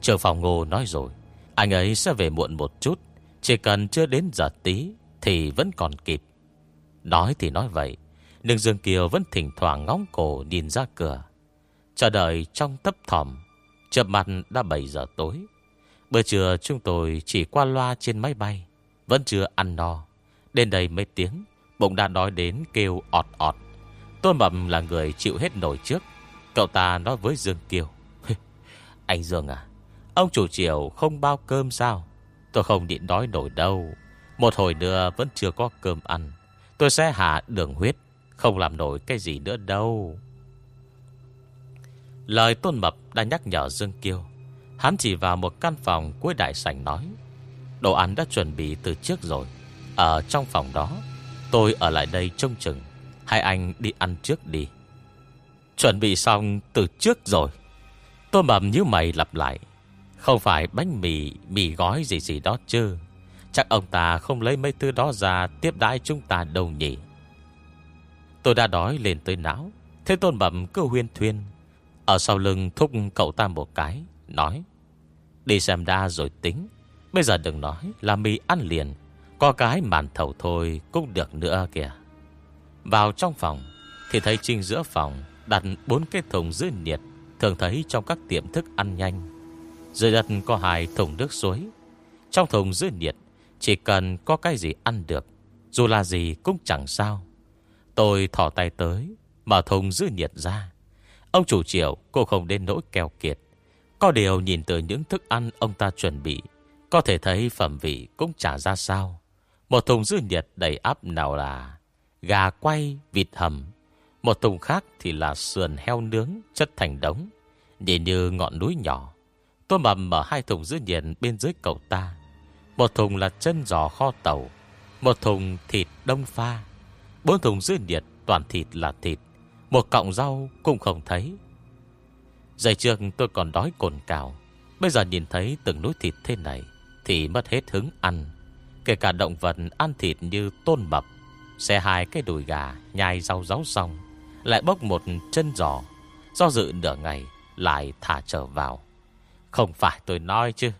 Trường phòng ngô nói rồi, Anh ấy sẽ về muộn một chút. Chỉ cần chưa đến giờ tí Thì vẫn còn kịp. Nói thì nói vậy, Nhưng Dương Kiều vẫn thỉnh thoảng ngóng cổ nhìn ra cửa. Chờ đợi trong tấp thỏm, Chợp mặt đã 7 giờ tối. Bữa trưa chúng tôi chỉ qua loa trên máy bay, Vẫn chưa ăn no. Đến đây mấy tiếng Bụng đã nói đến kêu ọt ọt. Tôn Mập là người chịu hết nổi trước. Cậu ta nói với Dương Kiều. Anh Dương à Ông chủ triều không bao cơm sao? Tôi không định đói nổi đâu. Một hồi nữa vẫn chưa có cơm ăn. Tôi sẽ hạ đường huyết, Không làm nổi cái gì nữa đâu. Lời Tôn Mập đã nhắc nhở Dương Kiêu Hắn chỉ vào một căn phòng cuối đại sảnh nói, Đồ ăn đã chuẩn bị từ trước rồi. Ở trong phòng đó, Tôi ở lại đây trông chừng. Hai anh đi ăn trước đi. Chuẩn bị xong từ trước rồi. Tôi mầm như mày lặp lại. Không phải bánh mì Mì gói gì gì đó chứ. Chắc ông ta không lấy mấy thứ đó ra Tiếp đãi chúng ta đâu nhỉ? Tôi đã đói lên tới não. Thế Tôn bẩm cứ huyên thuyên. Ở sau lưng thúc cậu ta một cái, Nói, Đi xem đa rồi tính. Bây giờ đừng nói, là mì ăn liền. Có cái màn thầu thôi cũng được nữa kìa. Vào trong phòng Thì thấy trinh giữa phòng Đặt bốn cái thùng giữ nhiệt Thường thấy trong các tiệm thức ăn nhanh. Dưới đất có hai thùng nước suối. Trong thùng giữ nhiệt Chỉ cần có cái gì ăn được, Dù là gì cũng chẳng sao. Tôi thỏ tay tới, Mở thùng giữ nhiệt ra. Ông chủ triệu, cô không đến nỗi keo kiệt. Có điều nhìn từ những thức ăn ông ta chuẩn bị, Có thể thấy phẩm vị cũng chả ra sao. Một thùng dư nhiệt đầy áp nào là Gà quay, vịt hầm. Một thùng khác thì là sườn heo nướng Chất thành đống. Nhìn như ngọn núi nhỏ. Tôi mầm mở hai thùng dư nhiệt bên dưới cầu ta. Một thùng là chân giò kho tàu Một thùng thịt đông pha. Bốn thùng dư nhiệt toàn thịt là thịt một cọng rau cũng không thấy. Giày trước tôi còn đói cồn cào Bây giờ nhìn thấy từng núi thịt thế này Thì mất hết hứng ăn. Kể cả động vật, ăn thịt như tôn mập Xe hai cái đùi gà Nhai rau ráo xong, Lại bốc một chân giò Do dự nửa ngày, Lại thả trở vào Không phải tôi nói chứ,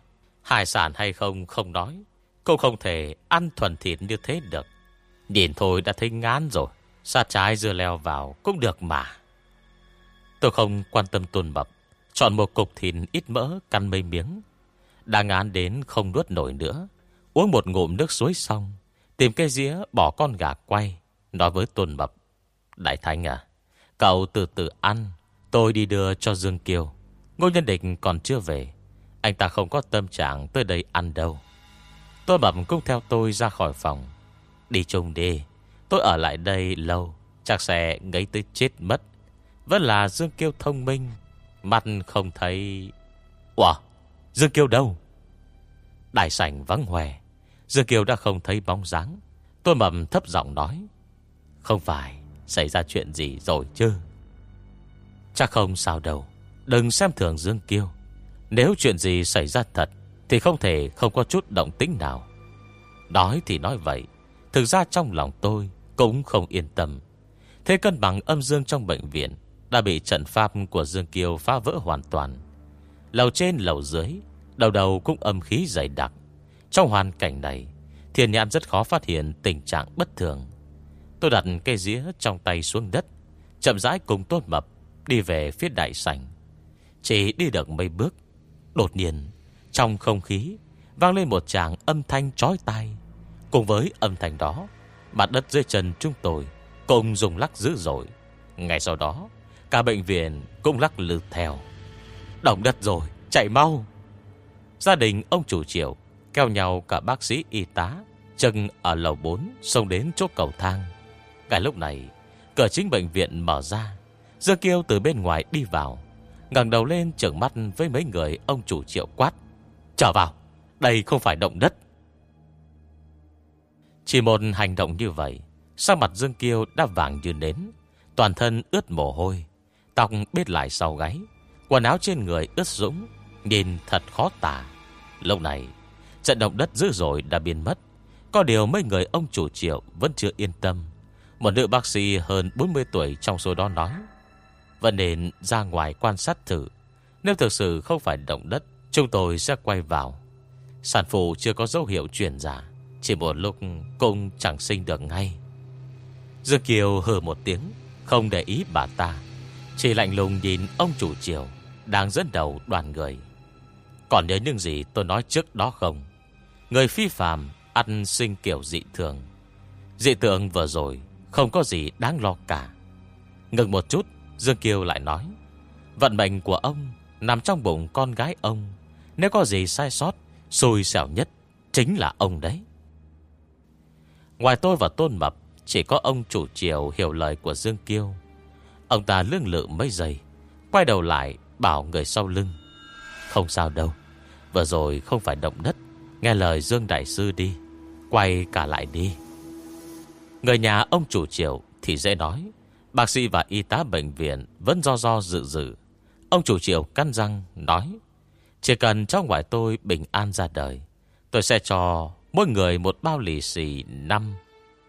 Hải sản hay không không nói Cũng không thể ăn thuần thịt như thế được Nhìn thôi đã thấy ngán rồi Sát trái dưa leo vào cũng được mà. Tôi không quan tâm tôn mập. Chọn một cục thịt ít mỡ căn mấy miếng. Đang ngán đến không nuốt nổi nữa. Uống một ngụm nước suối xong. Tìm cái dĩa bỏ con gà quay. Nói với tôn mập. Đại Thánh à. Cậu từ từ ăn. Tôi đi đưa cho Dương Kiều. Ngô Nhân Địch còn chưa về. Anh ta không có tâm trạng tới đây ăn đâu. Tôn mập cũng theo tôi ra khỏi phòng. Đi chung đi. Tôi ở lại đây lâu, Chắc sẽ ngấy tới chết mất Vẫn là Dương Kiêu thông minh, Mặt không thấy, Ủa, Dương Kiêu đâu Đại sảnh vắng hòe Dương Kiều đã không thấy bóng dáng. Tôi mầm thấp giọng nói, Không phải, xảy ra chuyện gì rồi chứ? Chắc không sao đâu, Đừng xem thường Dương Kiêu. Nếu chuyện gì xảy ra thật Thì không thể không có chút động tĩnh nào. Nói thì nói vậy, Thực ra trong lòng tôi Cũng không yên tâm. Thế cân bằng âm dương trong bệnh viện Đã bị trận pháp của Dương Kiêu phá vỡ hoàn toàn. Lầu trên, lầu dưới, Đầu đầu cũng âm khí dày đặc. Trong hoàn cảnh này, Thiên nhãn rất khó phát hiện tình trạng bất thường. Tôi đặt cây dĩa trong tay xuống đất, Chậm rãi cùng tốt mập Đi về phía đại sảnh. Chỉ đi được mấy bước, Đột nhiên, Trong không khí Vang lên một tràng âm thanh trói tai. Cùng với âm thanh đó, Mặt đất dưới chân chúng tôi Cùng dùng lắc dữ dội. Ngay sau đó, Cả bệnh viện cũng lắc lư theo. Động đất rồi, chạy mau! Gia đình ông chủ triệu Kéo nhau cả bác sĩ y tá, Chân ở lầu 4 Xông đến chỗ cầu thang. Cái lúc này, Cửa chính bệnh viện mở ra. Dương Kiêu từ bên ngoài đi vào, ngẩng đầu lên trợn mắt với mấy người Ông chủ triệu quát. Trở vào, Đây không phải động đất. Chỉ một hành động như vậy, sắc mặt Dương Kiêu đã vàng như nến, Toàn thân ướt mồ hôi, Tóc bết lại sau gáy, Quần áo trên người ướt sũng Nhìn thật khó tả. Lúc này Trận động đất dữ dội đã biến mất. Có điều mấy người ông chủ triệu Vẫn chưa yên tâm. Một nữ bác sĩ hơn 40 tuổi trong số đó nói Vẫn nên ra ngoài quan sát thử. Nếu thực sự không phải động đất, Chúng tôi sẽ quay vào. Sản phụ chưa có dấu hiệu chuyển giả Chỉ một lúc cũng chẳng sinh được ngay. Dương Kiều hừ một tiếng, Không để ý bà ta. Chỉ lạnh lùng nhìn ông chủ triều Đang dẫn đầu đoàn người. Còn nhớ những gì tôi nói trước đó không? Người phi phàm Ăn sinh kiểu dị thường. Dị tượng vừa rồi Không có gì đáng lo cả. Ngừng một chút, Dương Kiều lại nói, Vận mệnh của ông Nằm trong bụng con gái ông. Nếu có gì sai sót, Xui xẻo nhất Chính là ông đấy. Ngoài tôi và Tôn Mập, Chỉ có ông chủ triều hiểu lời của Dương Kiêu. Ông ta lương lự mấy giây, Quay đầu lại bảo người sau lưng, Không sao đâu, Vừa rồi không phải động đất Nghe lời Dương Đại Sư đi Quay cả lại đi. Người nhà ông chủ triều thì dễ nói Bác sĩ và y tá bệnh viện Vẫn do do dự dự. Ông chủ triều căn răng nói Chỉ cần cháu ngoại tôi bình an ra đời Tôi sẽ cho mỗi người một bao lì xì năm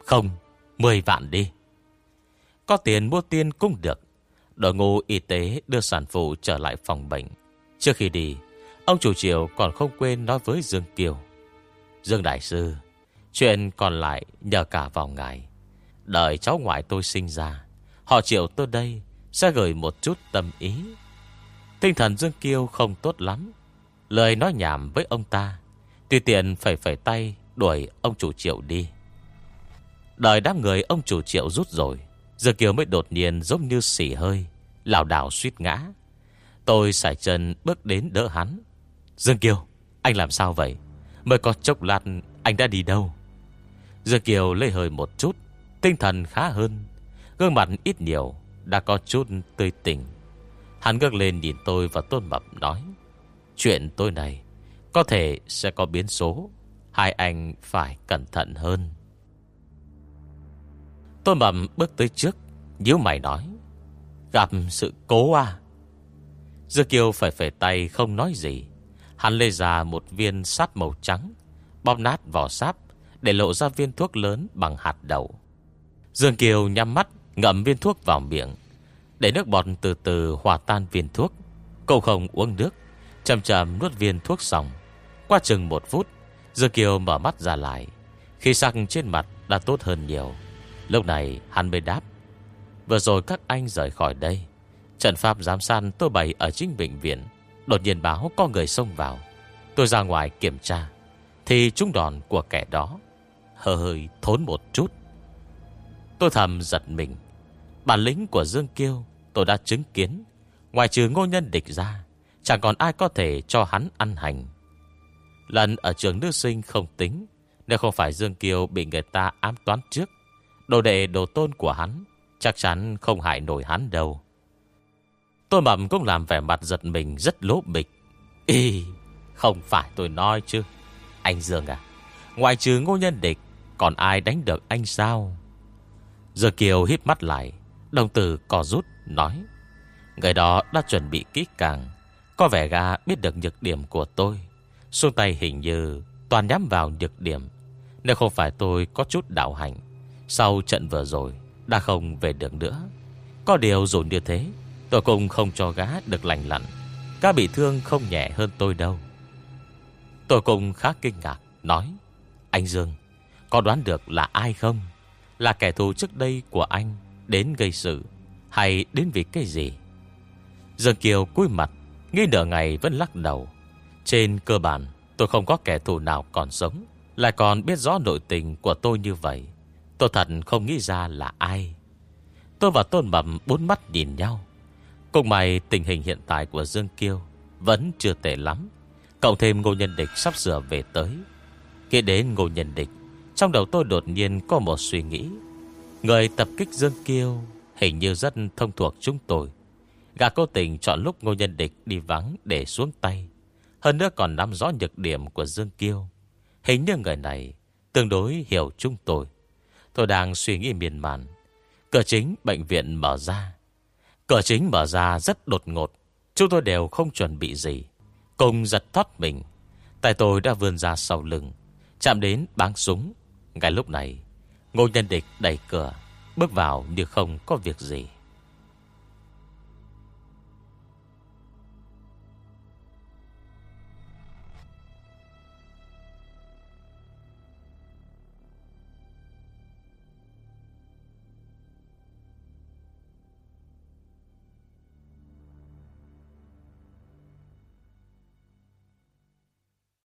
Không, mười vạn đi. Có tiền mua tiên cũng được Đội ngũ y tế đưa sản phụ trở lại phòng bệnh. Trước khi đi Ông chủ triều còn không quên nói với Dương Kiều. Dương Đại Sư, Chuyện còn lại nhờ cả vào ngài. Đợi cháu ngoại tôi sinh ra, Họ triệu tôi đây Sẽ gửi một chút tâm ý. Tinh thần Dương Kiêu không tốt lắm. Lời nói nhảm với ông ta, Tùy tiện phải phải tay Đuổi ông chủ triệu đi. Đợi đám người ông chủ triệu rút rồi, Dương Kiều mới đột nhiên giống như xỉ hơi, lảo đảo suýt ngã. Tôi xài chân bước đến đỡ hắn. Dương Kiều, Anh làm sao vậy? Mới có chốc lát, anh đã đi đâu? Dương Kiều lấy hơi một chút, Tinh thần khá hơn. Gương mặt ít nhiều, Đã có chút tươi tỉnh. Hắn ngước lên nhìn tôi và Tôn Mập, nói, Chuyện tôi này Có thể sẽ có biến số, Hai anh phải cẩn thận hơn. Tôn Mập bước tới trước, nhíu mày nói, Gặp sự cố à? Dương Kiều phải phải tay không nói gì. Hắn lê ra một viên sáp màu trắng, Bóp nát vỏ sáp Để lộ ra viên thuốc lớn bằng hạt đậu. Dương Kiều nhắm mắt, Ngậm viên thuốc vào miệng, Để nước bọt từ từ hòa tan viên thuốc. Cậu không uống nước Chầm chầm nuốt viên thuốc xong. Qua chừng một phút, Dương Kiều mở mắt ra lại. Khi sắc trên mặt đã tốt hơn nhiều, Lúc này hắn mới đáp, Vừa rồi các anh rời khỏi đây, Trận pháp giám sát tôi bày ở chính bệnh viện. Đột nhiên báo có người xông vào. Tôi ra ngoài kiểm tra, Thì trung đòn của kẻ đó. Hơi hơi thốn một chút. Tôi thầm giật mình. Bản lĩnh của Dương Kiêu Tôi đã chứng kiến. Ngoài trừ ngô nhân địch ra, Chẳng còn ai có thể cho hắn ăn hành. Lần ở trường nữ sinh không tính, Nếu không phải Dương Kiêu bị người ta ám toán trước, Đồ đệ đồ tôn của hắn Chắc chắn không hại nổi hắn đâu. Tôi mầm cũng làm vẻ mặt giật mình, rất lố bịch. Ý, Không phải tôi nói chứ. Anh Dương à Ngoài trừ ngô nhân địch, Còn ai đánh được anh sao? Giờ Kiều hít mắt lại, Đồng tử cò rút, nói, Người đó đã chuẩn bị kỹ càng, Có vẻ gà biết được nhược điểm của tôi. Xuống tay hình như Toàn nhắm vào nhược điểm. Nếu không phải tôi có chút đạo hành Sau trận vừa rồi Đã không về được nữa. Có điều dù như thế Tôi cũng không cho gã được lành lặn. Cá bị thương không nhẹ hơn tôi đâu. Tôi cũng khá kinh ngạc, Nói, Anh Dương, Có đoán được là ai không? Là kẻ thù trước đây của anh Đến gây sự Hay đến vì cái gì? Dương Kiều cúi mặt Nghĩ nửa ngày vẫn lắc đầu. Trên cơ bản, tôi không có kẻ thù nào còn sống, Lại còn biết rõ nội tình của tôi như vậy. Tôi thật không nghĩ ra là ai. Tôi và Tôn Mập bốn mắt nhìn nhau. Cũng mày tình hình hiện tại của Dương Kiêu Vẫn chưa tệ lắm. Cộng thêm ngô nhân địch sắp sửa về tới. Khi đến ngô nhân địch, Trong đầu tôi đột nhiên có một suy nghĩ. Người tập kích Dương Kiêu Hình như rất thông thuộc chúng tôi. Gà cố tình chọn lúc ngô nhân địch đi vắng để xuống tay. Hơn nữa còn nắm rõ nhược điểm của Dương Kiêu. Hình như người này Tương đối hiểu chúng tôi. Tôi đang suy nghĩ miền màn Cửa chính bệnh viện mở ra. Cửa chính mở ra rất đột ngột. Chúng tôi đều không chuẩn bị gì. Cùng giật thoát mình. Tay tôi đã vươn ra sau lưng. Chạm đến báng súng. Ngay lúc này, Ngô nhân địch đẩy cửa, Bước vào như không có việc gì.